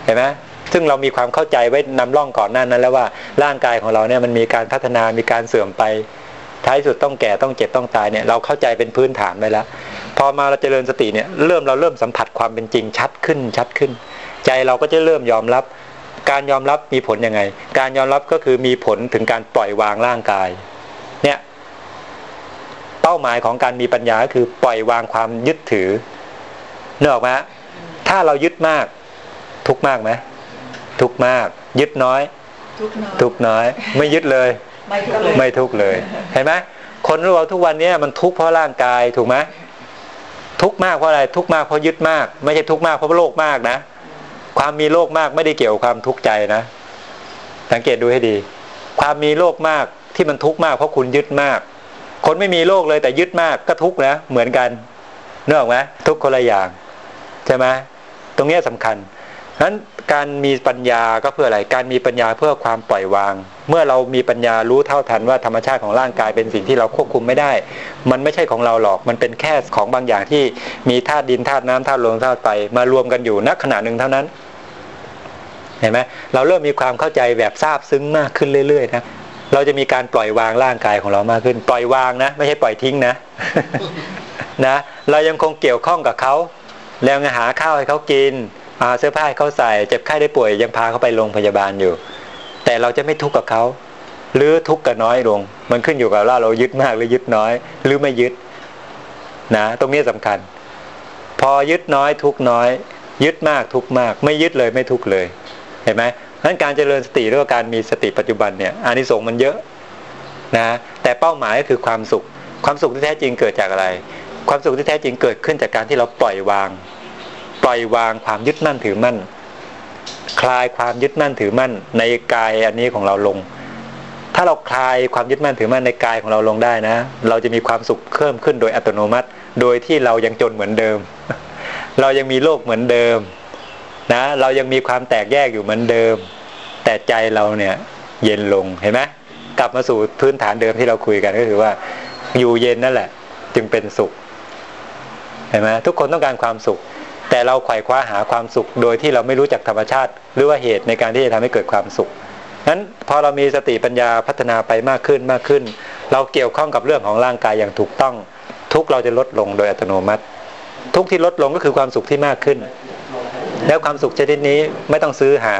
เห็นไหมซึ่งเรามีความเข้าใจไว้นำร่องก่อนหน้านั้น แล้วว่าร่างกายของเราเนี่ยมันมีการพัฒนามีการเสื่อมไป ท้ายสุดต้องแก่ต้องเจ็บต้องตายเนี่ยเราเข้าใจเป็นพื้นฐานไปแล้ว พอมาเราเจริญสติเนี่ยเริ่มเราเริ่มสัมผัสความเป็นจริงชัดขึ้นชัดขึ้น ใจเราก็จะเริ่มยอมรับ การยอมรับมีผลยังไง การยอมรับก็คือมีผลถึงการปล่อยวางร่างกายเนี่ยเป้าหมายของการมีปัญญาก็คือปล่อยวางความยึดถือเนอะไหมถ้าเรายึดมาก ทุกมากไหมทุกมาก ยึดน้อย ทุกน้อย ไม่ยึดเลยไม่ทุกเลย ไม่ทุกเลย เห็นไหมคนเราทุกวันนี้มันทุกข์เพราะร่างกายถูกไหมทุกข์มากเพราะอะไร ทุกข์มากเพราะยึดมาก ไม่ใช่ทุกข์มากเพราะโลภมากนะ ความมีโลภมากไม่ได้เกี่ยวกับความทุกข์ใจนะ สังเกตดูให้ดี ความมีโลภมากที่มันทุกข์มากเพราะคุณยึดมาก คนไม่มีโลภเลยแต่ยึดมากก็ทุกข์นะ เหมือนกันนึกออกไหมทุกข์คนละอย่างใช่ไหมตรงเนี้ยสำคัญฉะ นั้นการมีปัญญาก็เพื่ออะไร การมีปัญญาเพื่อความปล่อยวาง เมื่อเรามีปัญญารู้เท่าทันว่าธรรมชาติของร่างกายเป็นสิ่งที่เราควบคุมไม่ได้ มันไม่ใช่ของเราหรอก มันเป็นแค่ของบางอย่างที่มีธาตุดินธาตุน้ำธาตุลมธาตุไฟมารวมกันอยู่ณขณะหนึ่งเท่านั้น เห็นไหมเราเริ่มมีความเข้าใจแบบทราบซึ้งมากขึ้นเรื่อยๆนะ เราจะมีการปล่อยวางร่างกายของเรามากขึ้น ปล่อยวางนะ ไม่ใช่ปล่อยทิ้งนะ นะ เรายังคงเกี่ยวข้องกับเขา แล้วหาข้าวให้เขากิน เสื้อผ้าให้เขาใส่เจ็บไข้ได้ป่วยยังพาเขาไปโรงพยาบาลอยู่ แต่เราจะไม่ทุกข์กับเขาหรือทุกข์กับน้อยลง มันขึ้นอยู่กับว่าเรายึดมากหรือยึดน้อย หรือไม่ยึดนะตรงนี้สำคัญ พอยึดน้อยทุกน้อย ยึดมากทุกมาก ไม่ยึดเลยไม่ทุกเลยเห็นไหมนั้นการเจริญสติหรือว่าการมีสติปัจจุบันเนี่ยอานิสงส์มันเยอะนะแต่เป้าหมายก็คือความสุข ความสุขที่แท้จริงเกิดจากอะไร ความสุขที่แท้จริงเกิดขึ้นจากการที่เราปล่อยวาง ล่อยวางความยึดมั่นถือมั่น คลายความยึดมั่นถือมั่น ในกายอันนี้ของเราลง ถ้าเราคลายความยึดมั่นถือมั่นในกายของเราลงได้นะ เราจะมีความสุขเพิ่มขึ้นโดยอัตโนมัติ โดยที่เรายังจนเหมือนเดิม เรายังมีโลกเหมือนเดิมนะ เรายังมีความแตกแยกอยู่เหมือนเดิม แต่ใจเราเนี่ยเย็นลงเห็นไหมกลับมาสู่พื้นฐานเดิมที่เราคุยกันก็คือว่า อยู่เย็นนั่นแหละ จึงเป็นสุขเห็นไหมทุกคนต้องการความสุข แต่เราไขว่คว้าหาความสุข โดยที่เราไม่รู้จักธรรมชาติ หรือว่าเหตุในการที่จะทำให้เกิดความสุขนั้นพอเรามีสติปัญญาพัฒนาไปมากขึ้นมากขึ้น เราเกี่ยวข้องกับเรื่องของร่างกายอย่างถูกต้อง ทุกเราจะลดลงโดยอัตโนมัติ ทุกที่ลดลงก็คือความสุขที่มากขึ้น แล้วความสุขชนิดนี้ไม่ต้องซื้อหา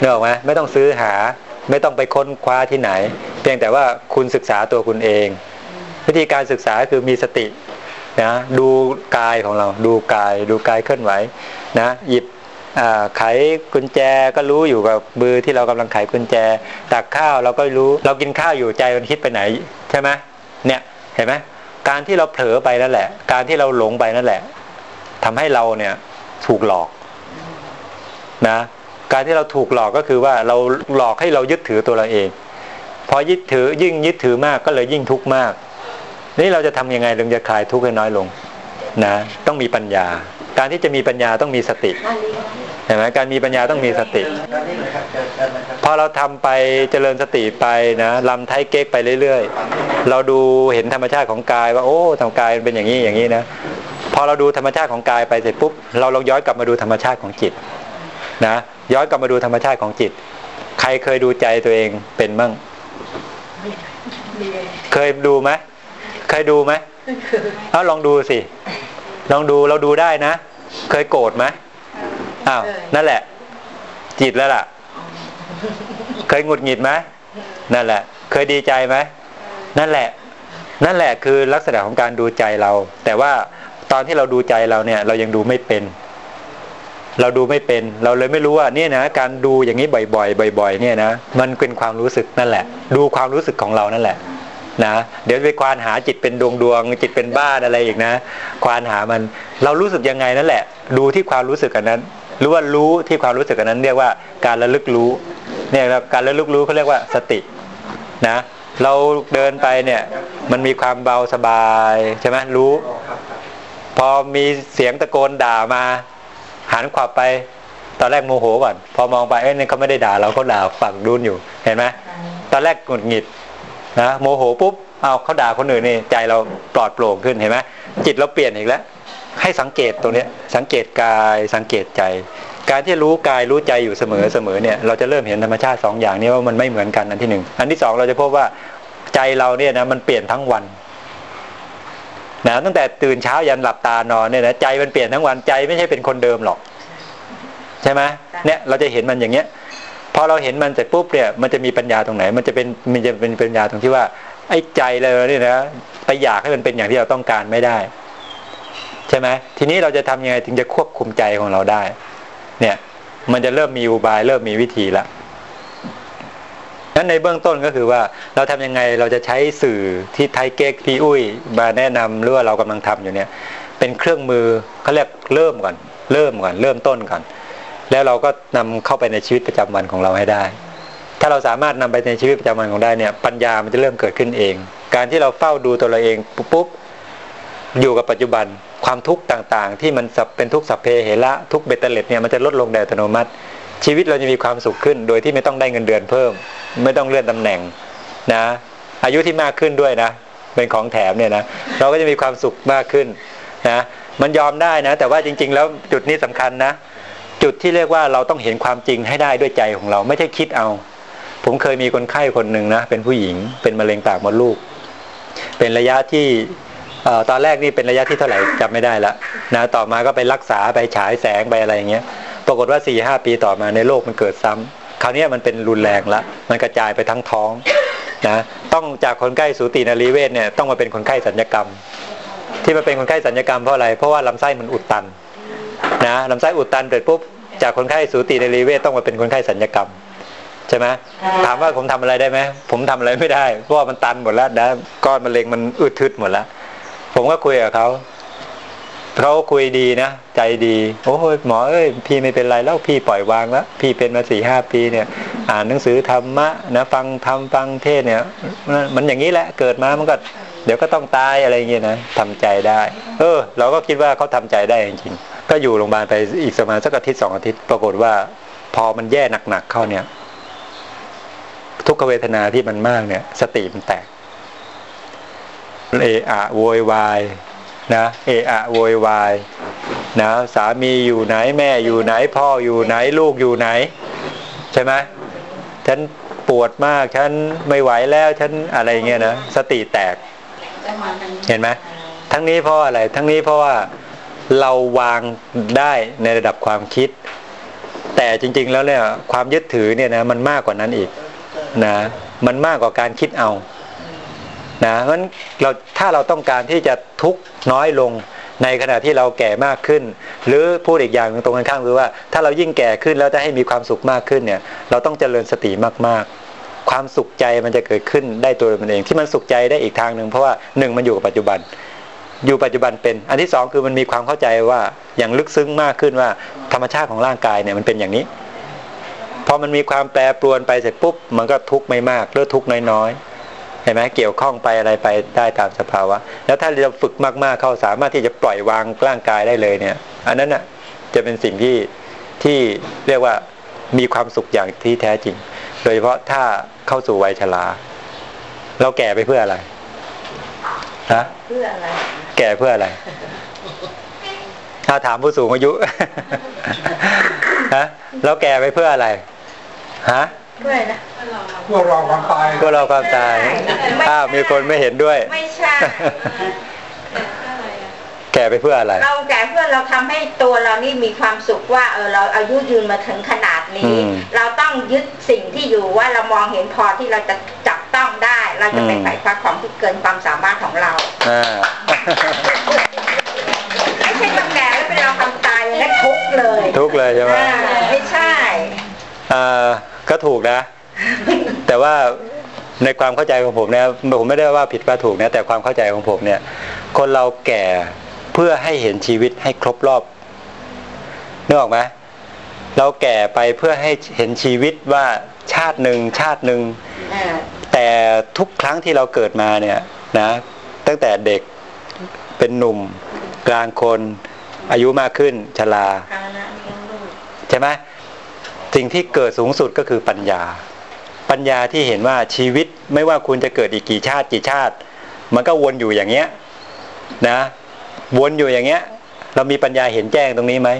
เนออกไหมไม่ต้องซื้อหา ไม่ต้องไปค้นคว้าที่ไหน เพียงแต่ว่าคุณศึกษาตัวคุณเอง วิธีการศึกษาคือมีสติ นะดูกายของเราดูกายดูกายเคลื่อนไหวนะหยิบไขกุญแจก็รู้อยู่กับมือที่เรากำลังไขกุญแจ ตักข้าวเราก็รู้ เรากินข้าวอยู่ใจมันคิดไปไหนใช่ไหมเนี่ยเห็นไหมการที่เราเผลอไปนั่นแหละ การที่เราหลงไปนั่นแหละทำให้เราเนี่ยถูกหลอกนะการที่เราถูกหลอกก็คือว่าเราหลอกให้เรายึดถือตัวเราเอง พอยึดถือยิ่งยึดถือมากก็เลยยิ่งทุกข์มาก นี่เราจะทำยังไงถึงจะคลายทุกข์ให้น้อยลงนะ ต้องมีปัญญา การที่จะมีปัญญาต้องมีสติเห็นไหมการมีปัญญาต้องมีสติ พอเราทำไปเจริญสติไปนะลำไทยเก๊กไปเรื่อยๆ เราดูเห็นธรรมชาติของกายว่าโอ้ธรรมกายเป็นอย่างนี้อย่างนี้นะพอเราดูธรรมชาติของกายไปเสร็จปุ๊บเราลองย้อนกลับมาดูธรรมชาติของจิตนะย้อนกลับมาดูธรรมชาติของจิต ใครเคยดูใจตัวเองเป็นมั่ง เคยดูไหม เคยดูไหมเอาลองดูสิ ลองดูเราดูได้นะ เคยโกรธไหมอ้าวนั่นแหละ จิตแล้วล่ะ เคยหงุดหงิดไหมนั่นแหละ เคยดีใจไหมนั่นแหละ นั่นแหละคือลักษณะของการดูใจเรา แต่ว่าตอนที่เราดูใจเราเนี่ย เรายังดูไม่เป็น เราดูไม่เป็น เราเลยไม่รู้ว่าเนี่ยนะการดูอย่างนี้บ่อยๆบ่อย ๆ เนี่ยนะมันเป็นความรู้สึกนั่นแหละ ดูความรู้สึกของเรานั่นแหละ นะเดี๋ยวไปควานหาจิตเป็นดวงดวงจิตเป็นบ้านอะไรอีกนะ ควานหามันเรารู้สึกยังไงนั่นแหละ ดูที่ความรู้สึกอันนั้นรู้ว่ารู้ที่ความรู้สึกอันนั้น เรียกว่าการระลึกรู้เนี่ยการระลึกรู้เขาเรียกว่าสตินะเราเดินไปเนี่ยมันมีความเบาสบายใช่ไหมรู้ พอมีเสียงตะโกนด่ามาหันขวับไปตอนแรกโมโหก่อนพอมองไปเอ้ยนี่เขาไม่ได้ด่าเราเขาด่าฝั่งดูนอยู่เห็นไหมตอนแรกหงุดหงิด นะโมโหปุ๊บเอาเขาด่าคนอื่นนี่ใจเราปลอดโปร่งขึ้นเห็นไหมจิตเราเปลี่ยนอีกแล้ว ให้สังเกตตรงนี้สังเกตกายสังเกตใจ การที่รู้กายรู้ใจอยู่เสมอเสมอเนี่ยเราจะเริ่มเห็นธรรมชาติสองอย่างนี้ว่ามันไม่เหมือนกันอันที่หนึ่งอันที่สองเราจะพบว่าใจเราเนี่ยนะมันเปลี่ยนทั้งวันนะตั้งแต่ตื่นเช้ายันหลับตานอนเนี่ยนะใจมันเปลี่ยนทั้งวันใจไม่ใช่เป็นคนเดิมหรอก ใช่ไหมเนี่ยเราจะเห็นมันอย่างเงี้ย พอเราเห็นมันเสร็จปุ๊บเนี่ยมันจะมีปัญญาตรงไหน มันจะเป็นมันจะเป็นปัญญาตรงที่ว่า ไอ้ใจเราเนี่ยนะไปอยากให้มันเป็นอย่างที่เราต้องการไม่ได้ ใช่ไหมทีนี้เราจะทำยังไงถึงจะควบคุมใจของเราได้ เนี่ย มันจะเริ่มมีอุบาย เริ่มมีวิธีละนั้นในเบื้องต้นก็คือว่าเราทำยังไงเราจะใช้สื่อที่ไทยเก๊กพี่อุ้ยมาแนะนำหรือว่าเรากำลังทำอยู่เนี่ย เป็นเครื่องมือเขาเรียกเริ่มก่อน เริ่มก่อน เริ่มต้นก่อน แล้วเราก็นำเข้าไปในชีวิตประจำวันของเราให้ได้ ถ้าเราสามารถนำไปในชีวิตประจำวันของได้เนี่ย ปัญญามันจะเริ่มเกิดขึ้นเอง การที่เราเฝ้าดูตัวเราเองปุ๊บอยู่กับปัจจุบันความทุกข์ต่างๆ ที่มันเป็นทุกข์สัพเพเหระทุกเบตเตเล็ดเนี่ยมันจะลดลงโดยอัตโนมัติ ชีวิตเราจะมีความสุขขึ้น โดยที่ไม่ต้องได้เงินเดือนเพิ่ม ไม่ต้องเลื่อนตำแหน่งนะ อายุที่มากขึ้นด้วยนะ เป็นของแถมเนี่ยนะเราก็จะมีความสุขมากขึ้นนะมันยอมได้นะ แต่ว่าจริง ๆ แล้วจุดนี้สำคัญนะ จุดที่เรียกว่าเราต้องเห็นความจริงให้ได้ด้วยใจของเราไม่ใช่คิดเอา ผมเคยมีคนไข้คนหนึ่งนะ เป็นผู้หญิง เป็นมะเร็งปากมดลูก เป็นระยะที่ตอนแรกนี่เป็นระยะที่เท่าไหร่จำไม่ได้ละนะต่อมาก็ไปรักษาไปฉายแสงไปอะไรอย่างเงี้ย ปรากฏว่าสี่ห้าปีต่อมาในโลกมันเกิดซ้ำคราวนี้มันเป็นรุนแรงละ มันกระจายไปทั้งท้องนะต้องจากคนไข้สูตินารีเวชเนี่ยต้องมาเป็นคนไข้สัญญกรรม ที่มาเป็นคนไข้สัญญกรรมเพราะอะไร เพราะว่าลำไส้มันอุดตันนะลำไส้อุดตันเสร็จปุ๊บ จากคนไข้สูตินารีเวชต้องมาเป็นคนไข้สัญญกรรมใช่ไหมถามว่าผมทำอะไรได้ไหมผมทำอะไรไม่ได้ เพราะว่ามันตันหมดแล้วนะก้อนมะเร็งมันอึดทึดหมดแล้ว ผมก็คุยกับเขาเขาคุยดีนะ ใจดี โอ้ยหมอเอ้ยพี่ไม่เป็นไรแล้วพี่ปล่อยวางแล้วพี่เป็นมาสี่ห้าปีเนี่ย อ่านหนังสือธรรมะนะฟังธรรมฟังเทศเนี่ย มันอย่างนี้แหละเกิดมามันก็ เดี๋ยวก็ต้องตายอะไรเงี้ยนะทำใจได้ เออ เราก็คิดว่าเขาทำใจได้จริงๆ ก็อยู่โรงพยาบาลไปอีกประมาณสักอาทิตย์สองอาทิตย์ ปรากฏว่า พอมันแย่หนักๆเข้าเนี่ย ทุกขเวทนาที่มันมากเนี่ย สติมันแตกเออะโวยวายนะเออะโวยวายนะสามีอยู่ไหนแม่อยู่ไหนพ่ออยู่ไหนลูกอยู่ไหน ใช่ไหมฉันปวดมากฉันไม่ไหวแล้วฉันอะไรเงี้ยนะสติแตก เห็นไหมทั้งนี้เพราะอะไร ทั้งนี้เพราะว่า เราวางได้ในระดับความคิด แต่จริง ๆ แล้วเนี่ยความยึดถือเนี่ยนะมันมากกว่านั้นอีกนะมันมากกว่าการคิดเอานะเพราะเราถ้าเราต้องการที่จะทุกข์น้อยลงในขณะที่เราแก่มากขึ้น หรือพูดอีกอย่างหนึ่งตรงกันข้ามคือว่า ถ้าเรายิ่งแก่ขึ้นแล้วจะให้มีความสุขมากขึ้นเนี่ย เราต้องเจริญสติมากๆ ความสุขใจมันจะเกิดขึ้นได้ตัวมันเอง ที่มันสุขใจได้อีกทางหนึ่งเพราะว่าหนึ่งมันอยู่กับปัจจุบัน อยู่ปัจจุบันเป็น อันที่สองคือมันมีความเข้าใจว่าอย่างลึกซึ้งมากขึ้นว่า ธรรมชาติของร่างกายเนี่ยมันเป็นอย่างนี้ พอมันมีความแปรปรวนไปเสร็จปุ๊บ มันก็ทุกข์ไม่มากหรือทุกข์น้อยๆเห็นไหมเกี่ยวข้องไปอะไรไปได้ตามสภาวะ แล้วถ้าเราฝึกมากๆเข้าสามารถที่จะปล่อยวางร่างกายได้เลยเนี่ย อันนั้นน่ะจะเป็นสิ่งที่ที่เรียกว่ามีความสุขอย่างที่แท้จริง โดยเฉพาะถ้าเข้าสู่วัยชราเราแก่ไปเพื่ออะไร ฮะเพื่ออะไร แก่เพื่ออะไรถ้าถามผู้สูงอายุฮะเราแก่ไปเพื่ออะไรฮะเพื่อนะเพื่อรอความตายก็รอความตายอ้าวมีคนไม่เห็นด้วย ไม่ใช่ แก่ไปเพื่ออะไร เราแก่เพื่อเราทำให้ตัวเรานี่มีความสุขว่าเออเราอายุยืนมาถึงขนาดนี้อืมเราต้องยึดสิ่งที่อยู่ว่าเรามองเห็นพอที่เราจะจับต้องได้ เราจะไปอืมไขคว้าของที่เกินความสามารถของเราอ่าไม่ใช่มาแก่แล้วเป็นเราทำตายและทุกข์เลย ทุกข์เลยใช่ไหมอ่าไม่ใช่อ่าก็ถูกนะ แต่ว่าในความเข้าใจของผมเนี่ยผมไม่ได้ว่าผิดว่าถูกนะแต่ความเข้าใจของผมเนี่ย คนเราแก่ เพื่อให้เห็นชีวิตให้ครบรอบนึกออกไหมเราแก่ไปเพื่อให้เห็นชีวิตว่าชาติหนึ่งชาติหนึ่งแต่ทุกครั้งที่เราเกิดมาเนี่ยนะตั้งแต่เด็กเป็นหนุ่ม กลางคนอายุมากขึ้นชราาใช่ไหมสิ่งที่เกิดสูงสุดก็คือปัญญา ปัญญาที่เห็นว่าชีวิตไม่ว่าคุณจะเกิดอีกกี่ชาติกี่ชาติ มันก็วนอยู่อย่างเงี้ยนะ วนอยู่อย่างเงี้ย เรามีปัญญาเห็นแจ้งตรงนี้ไหม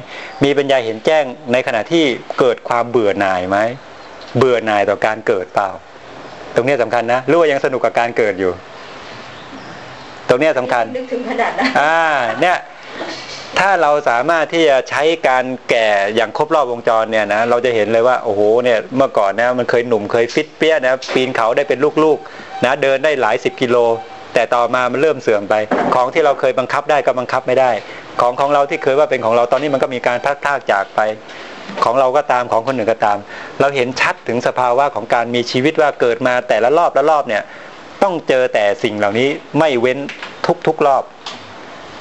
มีปัญญาเห็นแจ้งในขณะที่เกิดความเบื่อหน่ายไหมเบื่อหน่ายต่อการเกิดเปล่า ตรงเนี้ยสำคัญนะหรือว่ายังสนุกกับการเกิดอยู่ ตรงเนี้ยสำคัญนึกถึงขนาดนั้นอ่า เนี่ยถ้าเราสามารถที่จะใช้การแก่อย่างครบรอบวงจรเนี่ยนะเราจะเห็นเลยว่าโอ้โหเนี่ยเมื่อก่อนนะมันเคยหนุ่มเคยฟิตเปี้ยนะปีนเขาได้เป็นลูกๆนะเดินได้หลายสิบกิโล แต่ต่อมามันเริ่มเสื่อมไป ของที่เราเคยบังคับได้ก็บังคับไม่ได้ ของของเราที่เคยว่าเป็นของเราตอนนี้มันก็มีการพลัดพรากจากไป ของเราก็ตามของคนอื่นก็ตาม เราเห็นชัดถึงสภาวะของการมีชีวิตว่าเกิดมาแต่ละรอบละรอบเนี่ยต้องเจอแต่สิ่งเหล่านี้ไม่เว้นทุกๆรอบ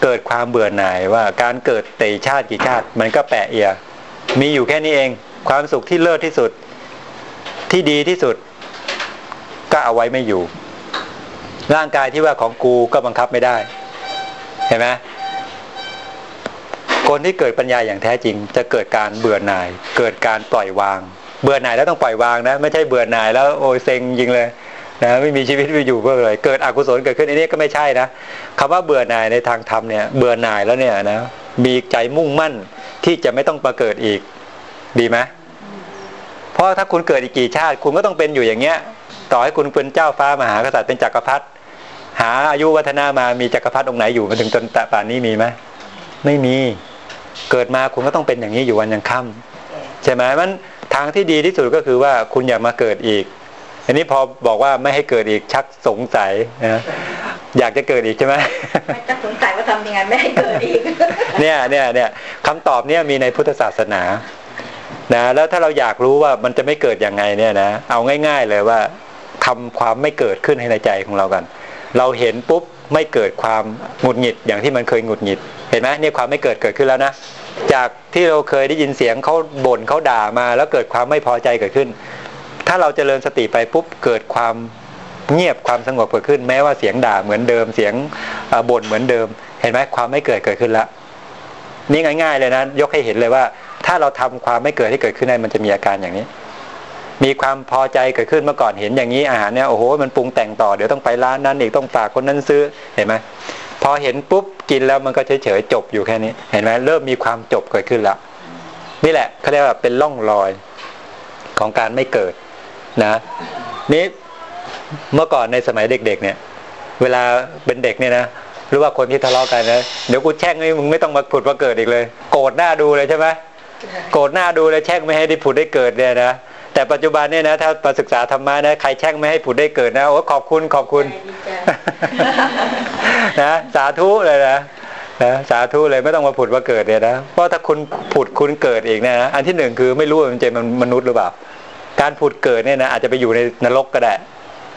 เกิดความเบื่อหน่ายว่าการเกิดเตชาติกี่ชาติ มันก็แปะเอีย มีอยู่แค่นี้เอง ความสุขที่เลิศที่สุดที่ดีที่สุด ก็เอาไว้ไม่อยู่ ร่างกายที่ว่าของกูก็บังคับไม่ได้ เห็นไหมคนที่เกิดปัญญาอย่างแท้จริง จะเกิดการเบื่อหน่าย เกิดการปล่อยวาง เบื่อหน่ายแล้วต้องปล่อยวางนะ ไม่ใช่เบื่อหน่ายแล้วโอ้ยเซ็งจริงเลยนะไม่มีชีวิตไปอยู่เพื่อเลยเกิดอกุศลเกิดขึ้นอันนี้ก็ไม่ใช่นะคำว่าเบื่อหน่ายในทางธรรมเนี่ยเบื่อหน่ายแล้วเนี่ยนะมีใจมุ่งมั่นที่จะไม่ต้องมาเกิดอีก ดีไหมเพราะถ้าคุณเกิดอีกกี่ชาติ คุณก็ต้องเป็นอยู่อย่างเงี้ย ต่อให้คุณเป็นเจ้าฟ้ามหากษัตริย์เป็นจักรพรรดิ หาอายุวัฒนามามีจักรพรรดิองค์ไหนอยู่มาถึงจนตะป่านนี้มีไหมไม่มีเกิดมาคุณก็ต้องเป็นอย่างนี้อยู่วันยังค่ำใช่ไหมมันทางที่ดีที่สุดก็คือว่าคุณอย่ามาเกิดอีก อันนี้พอบอกว่าไม่ให้เกิดอีกชักสงสัยนะอยากจะเกิดอีกใช่ไหมไม่ต้องสงสัยว่าทำยังไงไม่ให้เกิดอีก เนี่ยเนี่ยเนี่ยคำตอบเนี่ยมีในพุทธศาสนานะแล้วถ้าเราอยากรู้ว่ามันจะไม่เกิดยังไงเนี่ยนะเอาง่าย ๆ เลยว่าทำความไม่เกิดขึ้นให้ในใจของเรากัน เราเห็นปุ๊บไม่เกิดความหงุดหงิดอย่างที่มันเคยหงุดหงิด เห็นไหมเนี่ยความไม่เกิดเกิดขึ้นแล้วนะจากที่เราเคยได้ยินเสียงเขาบ่นเขาด่ามาแล้วเกิดความไม่พอใจเกิดขึ้น ถ้าเราจเจริญสติไปปุ๊บเกิดความเงียบความสงบเกิดขึ้น แม้ว่าเสียงด่าเหมือนเดิมเสียงบ่นเหมือนเดิม เห็นไหมความไม่เกิดเกิดขึ้นแล้วนี่ง่าย ๆ เลยนะ ยกให้เห็นเลยว่า ถ้าเราทำความไม่เกิดให้เกิดขึ้นได้มันจะมีอาการอย่างนี้ มีความพอใจเกิดขึ้นเมื่อก่อนเห็นอย่างนี้อาหารเนี่ยโอ้โหมันปรุงแต่งต่อเดี๋ยวต้องไปร้านนั้นอีกต้องฝากคนนั้นซื้อเห็นไหมพอเห็นปุ๊บกินแล้วมันก็เฉยๆจบอยู่แค่นี้ เห็นไหมเริ่มมีความจบเกิดขึ้นแล้วนี่แหละเขาเรียกว่าเป็นร่องรอยของการไม่เกิดนะนี่เมื่อก่อนในสมัยเด็ก ๆ เนี่ย เวลาเป็นเด็กเนี่ยนะหรือว่าคนที่ทะเลาะกันนะเดี๋ยวกูแช่งให้มึงไม่ต้องมาผุดมาเกิดอีกเลย โกรธหน้าดูเลยใช่ไหมโกรธหน้าดูเลยแช่งไม่ให้ได้ผุดได้เกิดเนี่ยนะ แต่ปัจจุบันเนี่ยนะถ้ามาศึกษาธรรมะนะใครแช่งไม่ให้ผุดได้เกิดนะโอ้ขอบคุณขอบคุณนะสาธุเลยนะนะสาธุเลยไม่ต้องมาผุดมาเกิดเลยนะเพราะถ้าคุณผุดคุณเกิดอีกเนยนะอันที่หนึ่งคือไม่รู้ว่ามันจะมันมนุษย์หรือเปล่าการผุดเกิดเนี่ยนะอาจจะไปอยู่ในนรกก็ได้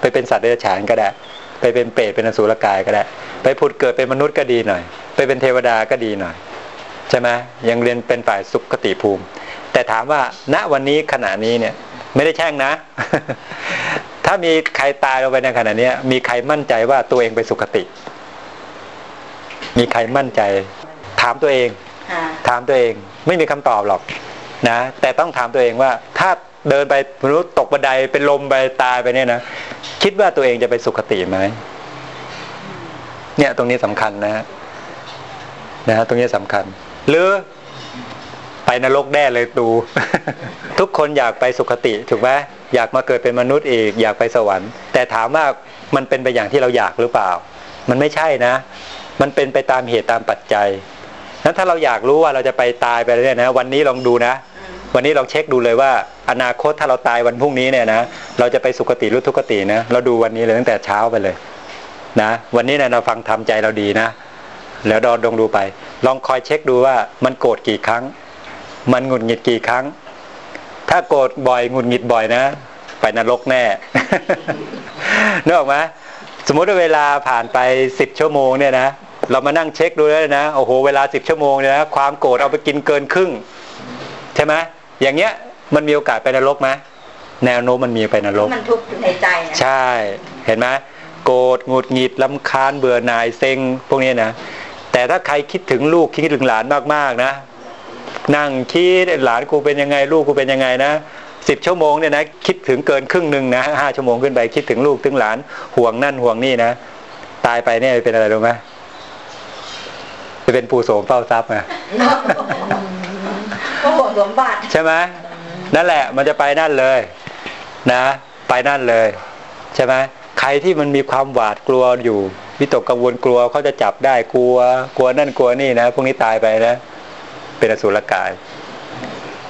ไปเป็นสัตว์เดรัจฉานก็ได้ ไปเป็นเปรตเป็นอสุรกายก็ได้ ไปผุดเกิดเป็นมนุษย์ก็ดีหน่อย ไปเป็นเทวดาก็ดีหน่อยใช่ไหมยังเรียนเป็นฝ่ายสุขติภูมิ แต่ถามว่าณวันนี้ขณะนี้เนี่ย ไม่ได้แช่งนะ ถ้ามีใครตายลงไปในขณะเนี้ยมีใครมั่นใจว่าตัวเองไปสุขติ มีใครมั่นใจ ถามตัวเองค่ะถามตัวเอง ไม่มีคำตอบหรอกนะ แต่ต้องถามตัวเองว่า ถ้าเดินไปมนุษย์ตกบันไดเป็นลมไปตายไปเนี่ยนะคิดว่าตัวเองจะไปสุขติไหมเนี่ยตรงนี้สำคัญนะฮะนะฮะตรงนี้สำคัญ หรือ ไปนรกแน่เลยตู ทุกคนอยากไปสุขติถูกไหมอยากมาเกิดเป็นมนุษย์อีก อยากไปสวรรค์ แต่ถามว่ามันเป็นไปอย่างที่เราอยากหรือเปล่า มันไม่ใช่นะ มันเป็นไปตามเหตุตามปัจจัยนั้นถ้าเราอยากรู้ว่าเราจะไปตายไปแล้วเนี่ยนะวันนี้ลองดูนะ วันนี้ลองเช็คดูเลยว่า อนาคตถ้าเราตายวันพรุ่งนี้เนี่ยนะเราจะไปสุคติหรือทุกขตินะเราดูวันนี้เลยตั้งแต่เช้าไปเลย นะ วันนี้เนี่ยเราฟังทำใจเราดีนะแล้วดอนลองดูไป ลองคอยเช็คดูว่ามันโกรธกี่ครั้ง มันหงุดหงิดกี่ครั้ง ถ้าโกรธบ่อยหงุดหงิดบ่อยนะ ไปนรกแน่นึกออกไหมสมมติว่าเวลาผ่านไปสิบชั่วโมงเนี่ยนะเรามานั่งเช็คดูแล้วนะโอ้โหเวลาสิบชั่วโมงเนี่ยนะความโกรธเอาไปกินเกินครึ่ง ใช่ไหมอย่างเงี้ยมันมีโอกาสไปนรกไหมแนวโน้มมันมีไปนรกมันทุกข์อยู่ในใจนะใช่เห็นไหมโกรธหงุดหงิดลำคาญเบื่อหน่ายเซ็งพวกนี้นะแต่ถ้าใครคิดถึงลูกคิดถึงหลานมากๆนะ นั่งคิดหลานกูเป็นยังไงลูกกูเป็นยังไงนะสิบชั่วโมงเนี่ยนะคิดถึงเกินครึ่งหนึ่งนะห้าชั่วโมงขึ้นไปคิดถึงลูกถึงหลานห่วงนั่นห่วงนี่นะตายไปเนี่ยเป็นอะไรรู้ไหมจะเป็นปู่โสมเฝ้าทรัพย์ไงก็ห่วงสมบัติใช่ไหมนั่นแหละ มันจะไปนั่นเลย นะ ไปนั่นเลย ใช่ไหมใครที่มันมีความหวาดกลัวอยู่วิตกกังวลกลัวเขาจะจับได้กลัว กลัวนั่นกลัวนี่นะพวกนี้ตายไปนะ เป็นอสุรกาย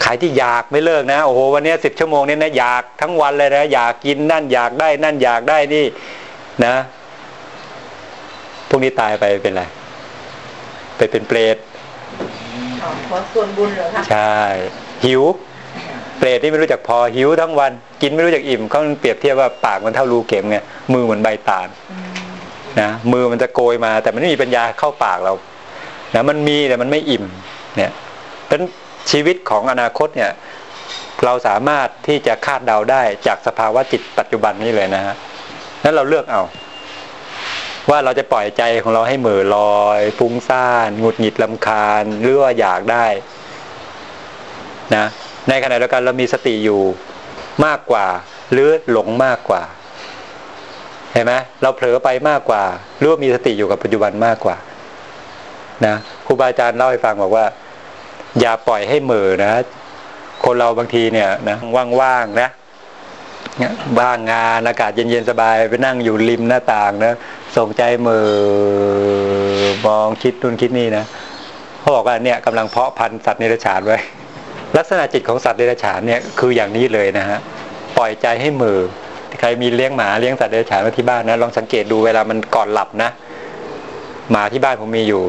ใครที่อยากไม่เลิกนะ โอ้โหวันนี้สิบชั่วโมงนี้นะอยากทั้งวันเลยนะอยากกินนั่นอยากได้นั่นอยากได้นี่นะพวกนี้ตายไปเป็นไรไปเป็นเปรตอ๋อขอส่วนบุญเหรอคะใช่ หิว เปรตที่ไม่รู้จักพอหิวทั้งวัน กินไม่รู้จักอิ่มเขาเปรียบเทียบว่าปากมันเท่ารูเข็มไงมือเหมือนใบตาลนะมือมันจะโกยมา แต่มันไม่มีปัญญาเข้าปากเรานะมันมีแต่มันไม่อิ่ม เนี่ยเป็นชีวิตของอนาคตเนี่ยเราสามารถที่จะคาดเดาได้จากสภาวะจิตปัจจุบันนี้เลยนะฮะนั้นเราเลือกเอา ว่าเราจะปล่อยใจของเราให้เหม่อลอยฟุ้งซ่านหงุดหงิดลำคาญหรือว่าอยากได้นะในขณะเดียวกันเรามีสติอยู่มากกว่า หรือหลงมากกว่า เห็นไหมเราเผลอไปมากกว่า หรือว่ามีสติอยู่กับปัจจุบันมากกว่านะครูบาอาจารย์เล่าให้ฟังบอกว่า อย่าปล่อยให้เหม่อนะ คนเราบางทีเนี่ยนะว่างๆนะบ้างงานอากาศเย็นๆสบาย ไปนั่งอยู่ริมหน้าต่างนะส่งใจเม่อมองคิดนู่นคิดนี่นะเขาบอกว่าเนี่ยกำลังเพาะพันธุ์สัตว์เนรชานไว้ ลักษณะจิตของสัตว์เดรัจฉานเนี่ยคืออย่างนี้เลยนะฮะปล่อยใจให้มือใครมีเลี้ยงหมาเลี้ยงสัตว์เดรัจฉานไว้ที่บ้านนะลองสังเกตดูเวลามันก่อนหลับนะหมาที่บ้านผมมีอยู่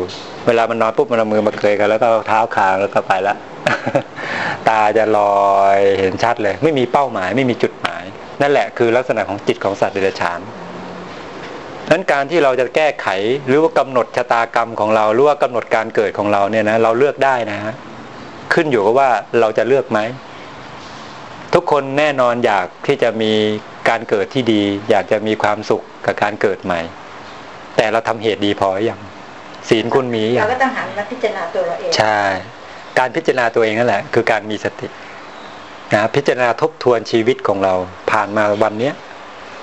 เวลามันนอนปุ๊บมันเอามือมาเกยกันแล้วก็เอาเท้าคางแล้วก็ไปละตาจะลอยเห็นชัดเลย ไม่มีเป้าหมาย ไม่มีจุดหมาย นั่นแหละคือลักษณะของจิตของสัตว์เดรัจฉานนั้นการที่เราจะแก้ไขหรือว่ากำหนดชะตากรรมของเราหรือว่ากำหนดการเกิดของเราเนี่ยนะเราเลือกได้นะฮะขึ้นอยู่กับว่าเราจะเลือกไหมทุกคนแน่นอนอยากที่จะมีการเกิดที่ดี อยากจะมีความสุขกับการเกิดใหม่ แต่เราทำเหตุดีพอหรือยัง ศีลคุณมีหรือยัเรางก็ต้องหันมาพิจารณาตัวเราเองใช่ การพิจารณาตัวเองนั่นแหละ คือการมีสตินะพิจารณาทบทวนชีวิตของเรา ผ่านมาวันเนี้ย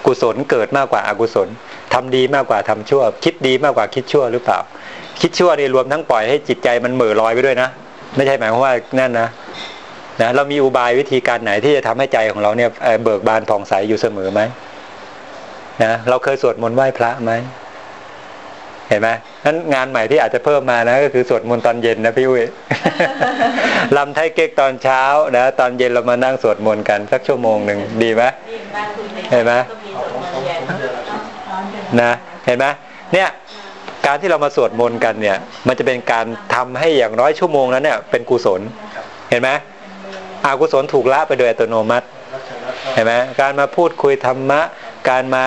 กุศลเกิดมากกว่าอากุศลทำดีมากกว่าทำชั่ว คิดดีมากกว่าคิดชั่วหรือเปล่า คิดชั่วนี่รวมทั้งปล่อยให้จิตใจมันเหม่อลอยไปด้วยนะไม่ใช่หมายความว่านั่นนะนะเรามีอุบายวิธีการไหนที่จะทำให้ใจของเราเนี่ยเอ่อเบิกบานผ่องใสอยู่เสมอไหมนะเราเคยสวดมนต์ไหว้พระไหม เห็นไหมนั้นงานใหม่ที่อาจจะเพิ่มมานะ ก็คือสวดมนต์ตอนเย็นนะพี่อุ้ยลำไทยเก๊กตอนเช้านะตอนเย็นเรามานั่งสวดมนต์กันสักชั่วโมงหนึ่งดีไหมเห็นไหมนะเห็นไหมเนี่ยการที่เรามาสวดมนต์กันเนี่ย มันจะเป็นการทำให้อย่างน้อยชั่วโมงนั้นเนี่ยเป็นกุศล เห็นไหมอากุศลถูกละไปโดยอัตโนมัติเห็นไหมการมาพูดคุยธรรมะ การมา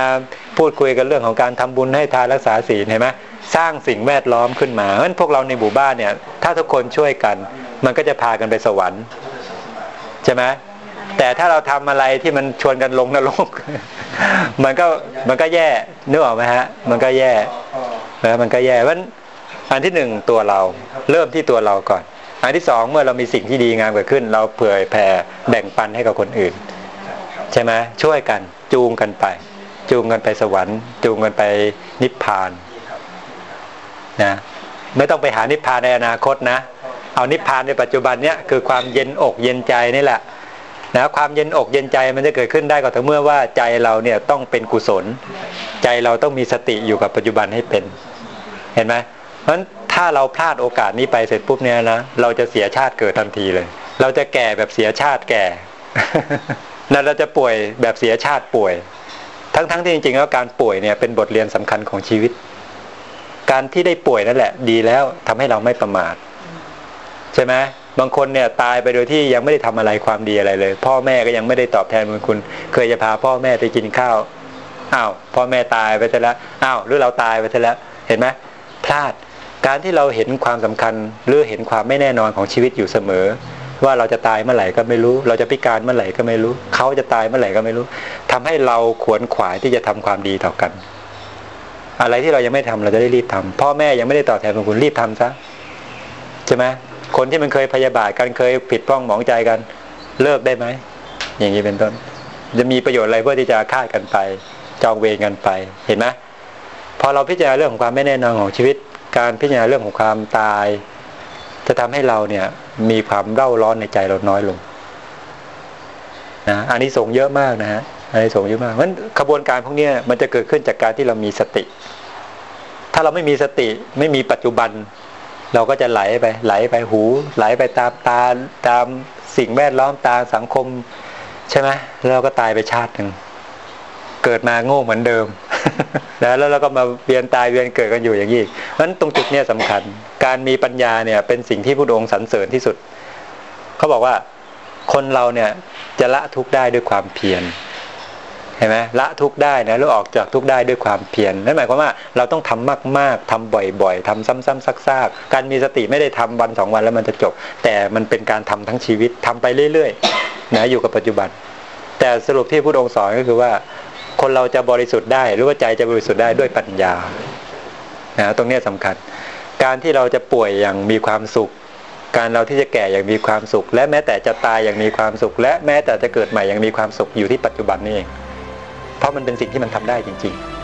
พูดคุยกันเรื่องของการทำบุญให้ทานรักษาศีลเห็นไหม สร้างสิ่งแวดล้อมขึ้นมาเพราะฉะนั้นพวกเราในหมู่บ้านเนี่ย ถ้าทุกคนช่วยกัน มันก็จะพากันไปสวรรค์ใช่ไหมแต่ถ้าเราทำอะไรที่มันชวนกันลงนรกมันก็มันก็แย่นึกออกไหมฮะ มันก็แย่นะมันก็แย่เพราะฉะนั้นอันที่หนึ่งตัวเรา เริ่มที่ตัวเราก่อน อันที่สองเมื่อเรามีสิ่งที่ดีงามเกิดขึ้น เราเผื่อแผ่แบ่งปันให้กับคนอื่น ใช่ไหมช่วยกันจูงกันไป จูงกันไปสวรรค์ จูงกันไปนิพพาน นะไม่ต้องไปหานิพพานในอนาคตนะ เอานิพพานในปัจจุบันเนี้ยคือความเย็นอกเย็นใจนี่แหละนะความเย็นอกเย็นใจมันจะเกิดขึ้นได้ก็ต่อเมื่อว่าใจเราเนี่ยต้องเป็นกุศล ใจเราต้องมีสติอยู่กับปัจจุบันให้เป็น เห็นไหมเพราะฉะนั้นถ้าเราพลาดโอกาสนี้ไปเสร็จปุ๊บเนี่ยนะเราจะเสียชาติเกิดทันทีเลย เราจะแก่แบบเสียชาติแก่แล้วเราจะป่วยแบบเสียชาติป่วย ทั้งๆทที่จริงๆแล้วการป่วยเนี่ยเป็นบทเรียนสำคัญของชีวิต การที่ได้ป่วยนั่นแหละ ดีแล้วทำให้เราไม่ประมาทใช่ไหมบางคนเนี่ยตายไปโดยที่ยังไม่ได้ทำอะไรความดีอะไรเลย พ่อแม่ก็ยังไม่ได้ตอบแทนบุญคุณ เคยจะพาพ่อแม่ไปกินข้าวอ้าวพ่อแม่ตายไปซะแล้วอ้าวหรือเราตายไปซะแล้ว เห็นไหมพลาดการที่เราเห็นความสำคัญหรือเห็นความไม่แน่นอนของชีวิตอยู่เสมอ ว่าเราจะตายเมื่อไหร่ก็ไม่รู้ เราจะพิการเมื่อไหร่ก็ไม่รู้ เขาจะตายเมื่อไหร่ก็ไม่รู้ทำให้เราขวนขวายที่จะทำความดีต่อกัน อะไรที่เรายังไม่ทำเราจะได้รีบทำพ่อแม่ยังไม่ได้ตอบแทนบุญคุณรีบทำซะใช่ไหมคนที่มันเคยพยาบาทกันเคยผิดพร่องหมองใจกัน เลิกได้ไหมอย่างนี้เป็นต้น จะมีประโยชน์อะไรเพื่อที่จะฆ่ากันไป จองเวรกันไปเห็นไหมพอเราพิจารณาเรื่องของความไม่แน่นอนของชีวิต การพิจารณาเรื่องของความตาย จะทำให้เราเนี่ย มีความเร่าร้อนในใจเราน้อยลงนะอันนี้ส่งเยอะมากนะฮะ อันนี้สงเยอะมากเพราะฉะนั้นขบวนการพวกนี้มันจะเกิดขึ้นจากการที่เรามีสติ ถ้าเราไม่มีสติไม่มีปัจจุบัน เราก็จะไหลไป ไหลไปหู ไหลไปตามตาตามสิ่งแวดล้อมตามสังคม ใช่ไหมแล้วเราก็ตายไปชาติหนึ่งเกิดมาโง่เหมือนเดิมแล้วแล้วเราก็มาเวียนตายเวียนเกิดกันอยู่อย่างนี้เพราะฉะนั้นตรงจุดเนี้ยสำคัญ การมีปัญญาเนี่ยเป็นสิ่งที่พระองค์สรรเสริญที่สุด เขาบอกว่าคนเราเนี่ยจะละทุกข์ได้ด้วยความเพียร เห็นไหมละทุกได้นะหรือออกจากทุกได้ด้วยความเพียรนั่นหมายความว่าเราต้องทำมากๆทำบ่อยๆทำซ้ำๆซากๆ การมีสติไม่ได้ทำวันสองวันแล้วมันจะจบ แต่มันเป็นการทำทั้งชีวิตทำไปเรื่อยๆนะอยู่กับปัจจุบัน แต่สรุปที่พระองค์สอนก็คือว่า คนเราจะบริสุทธิ์ได้ หรือว่าใจจะบริสุทธิ์ได้ด้วยปัญญานะตรงนี้สำคัญ การที่เราจะป่วยอย่างมีความสุขการเราที่จะแก่อย่างมีความสุข และแม้แต่จะตายอย่างมีความสุข และแม้แต่จะเกิดใหม่อย่างมีความสุขอยู่ที่ปัจจุบันนี่เอง เพราะมันเป็นสิ่งที่มันทำได้จริงๆ